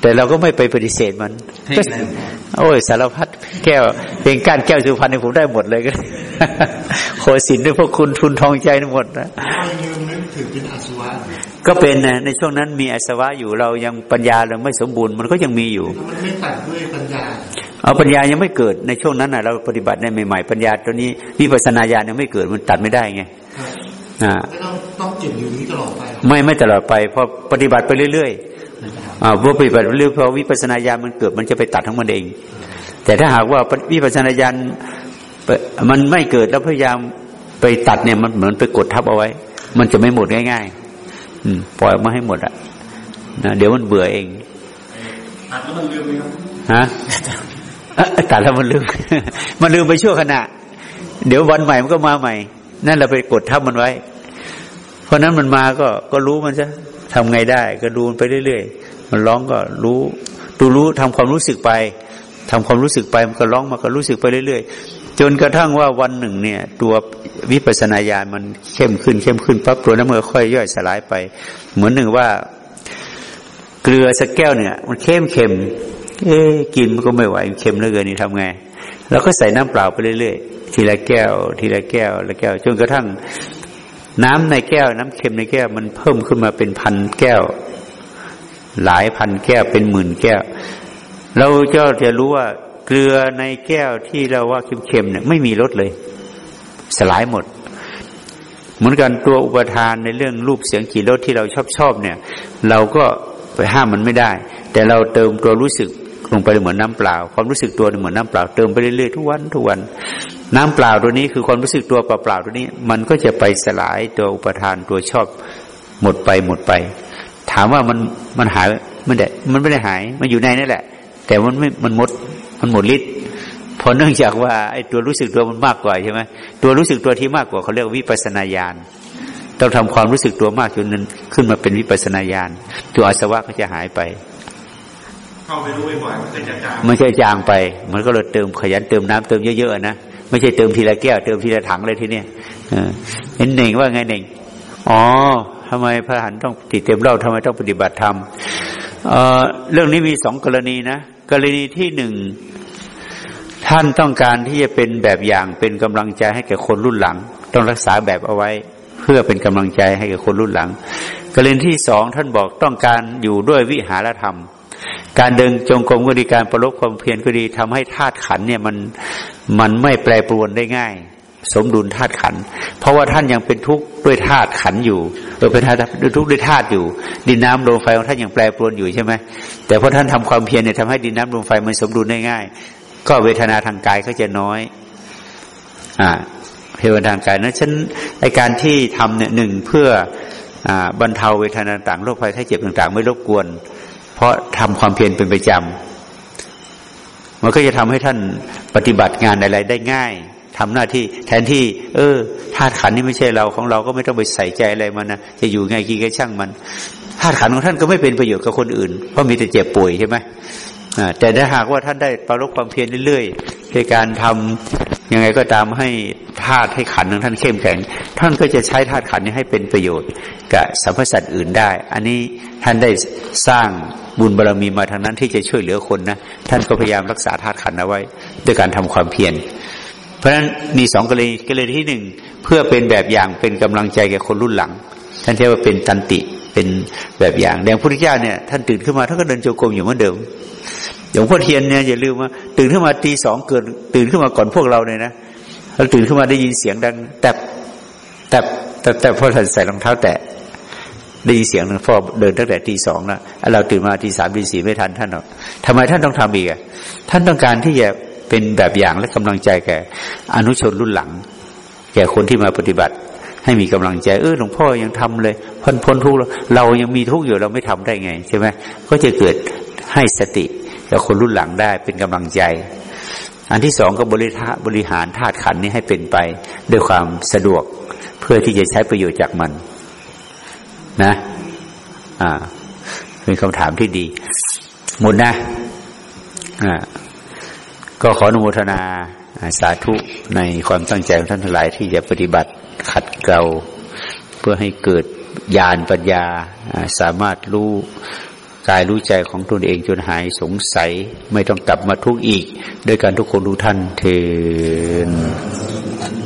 แต่เราก็ไม่ไปปฏิเสธมันก็โอ้ยสารพัดแก้วเพลงก้านแก้วสุพรรณนี่ผมได้หมดเลยก็โคสินด้วยพวกคุณทุนทองใจทั้งหมดนะลืมนึกถึงเป็นอาสวะก็เป็นนะในช่วงนั้นมีอาสวะอยู่เรายังปัญญาเราไม่สมบูรณ์มันก็ยังมีอยู่มันไม่ตัดด้วยปัญญาเอาปัญญายังไม่เกิดในช่วงนั้นนะเราปฏิบัติได้ใหม่ๆปัญญาตัวนี้วิปัสสนาญาณยังไม่เกิดมันตัดไม่ได้ไงครับอ่าไม่ต้องต้องเก็บอยู่นี้ตลอดไปหรอกไม่ไม่ตลอดไปพอปฏิบัติไปเรื่อยๆ อ่าพอปฏิบัติไปเรื่อยๆพอวิปัสสนาญาณมันเกิดมันจะไปตัดทั้งมันเอง แต่ถ้าหากว่าวิปัสสนาญาณมันไม่เกิดแล้วพยายามไปตัดเนี่ยมันเหมือนไปกดทับเอาไว้ มันจะไม่หมดง่ายๆ อืมปล่อยออกมาให้หมดอะนะเดี๋ยวมันเบื่อเองตัดแล้วมันลืมไหมครับฮะเอ๊ะตัดแล้วมันลืม มันลืมไปชั่วขณะ เดี๋ยววันใหม่มันก็มาใหม่ นั่นเราไปกดทับมันไว้ เพราะนั้นมันมาก็ก็รู้มันซะทำไงได้ ก็ดูมันไปเรื่อยๆ มันร้องก็รู้ดูรู้ทำความรู้สึกไปทำความรู้สึกไปมันก็ร้องมันก็รู้สึกไปเรื่อยๆ จนกระทั่งว่าวันหนึ่งเนี่ย ตัววิปัสสนาญาณมันเข้มขึ้นเข้มขึ้นปั๊บตัวน้ำมือค่อยย่อยสลายไป เหมือนหนึ่งว่า เกลือสักแก้วเนี่ย มันเข้มเค็มเอ๊กินมันก็ไม่ไหวเค็มเหลือเกินนี่ทำไงเราก็ใส่น้ำเปล่าไปเรื่อยๆ ทีละแก้ว ทีละแก้วละแก้วจนกระทั่งน้ำในแก้ว น้ำเค็มในแก้วมันเพิ่มขึ้นมาเป็นพันแก้ว หลายพันแก้วเป็นหมื่นแก้ว เราเจ้าจะรู้ว่าเกลือในแก้วที่เราว่าเค็มๆเนี่ยไม่มีรสเลย สลายหมด เหมือนกันตัวอุปทานในเรื่องรูปเสียงกลิ่นรสที่เราชอบชอบเนี่ย เราก็ไปห้ามมันไม่ได้ แต่เราเติมตัวรู้สึกลงไปเหมือนน้ำเปล่า ความรู้สึกตัวเหมือนน้ำเปล่าเติมไปเรื่อยๆทุกวันทุกวัน น้ำเปล่าตัวนี้คือความรู้สึกตัวเปล่าๆตัวนี้ มันก็จะไปสลายตัวอุปทานตัวชอบหมดไปหมดไป ถามว่ามันมันหายมันได้มันไม่ได้หาย มันอยู่ในนั่นแหละ แต่มันไม่มันหมดมันหมดฤทธิ์เพราะเนื่องจากว่าไอ้ตัวรู้สึกตัวมันมากกว่าใช่ไหมตัวรู้สึกตัวที่มากกว่าเขาเรียกวิปัสสนาญาณต้องทำความรู้สึกตัวมากจนนั้นขึ้นมาเป็นวิปัสสนาญาณตัวอาสวะก็จะหายไปเข้าไปรู้บ่อยๆมันก็จะจางไม่ใช่จางไป มันก็เลยเติมขยันเติมน้ำเติมเยอะๆนะไม่ใช่เติมทีละแก้วเติมทีละถังเลยทีเนี้ยเออเห็นเน่งว่าไงเน่งอ๋อ ทำไมพระหันต้องติดเต็มเล่าทำไมต้องปฏิบัติธรรมเเรื่องนี้มีสองกรณีนะ กรณีที่หนึ่งท่านต้องการที่จะเป็นแบบอย่างเป็นกำลังใจให้แก่คนรุ่นหลัง ต้องรักษาแบบเอาไว้ เพื่อเป็นกำลังใจให้แก่คนรุ่นหลัง กรณีที่สองท่านบอกต้องการอยู่ด้วยวิหารธรรม การเดินจงกรมก็ดีการประลบความเพียรก็ดีทำให้ธาตุขันเนี่ยมันมันไม่แปรปรวนได้ง่าย สมดุลธาตุขัน เพราะว่าท่านยังเป็นทุกข์ด้วยธาตุขันอยู่เป็นธาตุทุกข์ด้วยธาตุอยู่ ดินน้ำลมไฟของท่านยังแปรปรวนอยู่ใช่ไหมแต่พอท่านทำความเพียรเนี่ยทำให้ดินน้ำลมไฟมันสมดุลได้ง่าย ก็เวทนาทางกายก็จะน้อย อ่าเทวดาทางกายนั้นฉันไอการที่ทำเนี่ยหนึ่งเพื่ออ่าบรรเทาเวทนาต่างโรคภัยไข้เจ็บต่าง ๆ ไม่รบกวน เพราะทำความเพียรเป็นประจำมันก็จะทำให้ท่านปฏิบัติงานอะไรได้ง่าย ทำหน้าที่แทนที่ เออธาตุขันนี่ไม่ใช่เราของเราก็ไม่ต้องไปใส่ใจอะไรมันนะจะอยู่ไงกี่ก็ช่างมันธาตุขันของท่านก็ไม่เป็นประโยชน์กับคนอื่น เพราะมีแต่เจ็บป่วยใช่ไหมอ่าแต่ถ้าหากว่าท่านได้ประลบความเพียรเรื่อยๆในการทำยังไงก็ตามให้ธาตุให้ขันของท่านเข้มแข็ง ท่านก็จะใช้ธาตุขันนี้ให้เป็นประโยชน์กับสรรพสัตว์อื่นได้ อันนี้ท่านได้สร้างบุญบารรมีมาทางนั้นที่จะช่วยเหลือคนนะท่านก็พยายามรักษาธาตุขันเอาไว้ ด้วยการทำความเพียร ราะฉะนั้นมีสองกรณีกรณีที่หนึ่งเพื่อเป็นแบบอย่างเป็นกำลังใจแก่คนรุ่นหลัง ท่านเรียกว่าเป็นตันติเป็นแบบอย่างแดงพุทธเจ้าเนี่ยท่านตื่นขึ้นมาท่านก็เดินโจงกรมอยู่เหมือนเดิมหลวงพ่อเทียนเนี่ยอย่าลืมว่าตื่นขึ้นมาตีสองเกิดตื่นขึ้นมาก่อนพวกเราเนี่ยนะเราตื่นขึ้นมาได้ยินเสียงดังแตบแตบแตบแตบเพราะท่านใส่รองเท้าแตะได้ยินเสียงพ่อเดินตั้งแต่ตีสองแล้วเราตื่นมาตีสามตีสี่ไม่ทันท่านหรอกทำไมท่านต้องทำอีกอะท่านต้องการที่จะ เป็นแบบอย่างและกำลังใจแก่ อนุชนรุ่นหลัง แก่คนที่มาปฏิบัติ ให้มีกำลังใจ เออหลวงพ่อยังทำเลยพ้นพ้นทุกข์เรายังมีทุกข์อยู่เราไม่ทำได้ไงใช่ไหมก็จะเกิดให้สติกับคนรุ่นหลังได้เป็นกำลังใจ อันที่สองก็บริหาบริหารธาตุขันนี้ให้เป็นไป ด้วยความสะดวกเพื่อที่จะใช้ประโยชน์จากมัน นะ อ่าเป็นคำถามที่ดี หมดนะอ่า ก็ขออนุโมทนาสาธุในความตั้งใจของท่านทั้งหลายที่จะปฏิบัติขัดเกลาเพื่อให้เกิดญาณปัญญาสามารถรู้กายรู้ใจของตนเองจนหายสงสัย ไม่ต้องกลับมาทุกข์อีก ด้วยการทุกคนทุกท่านเทน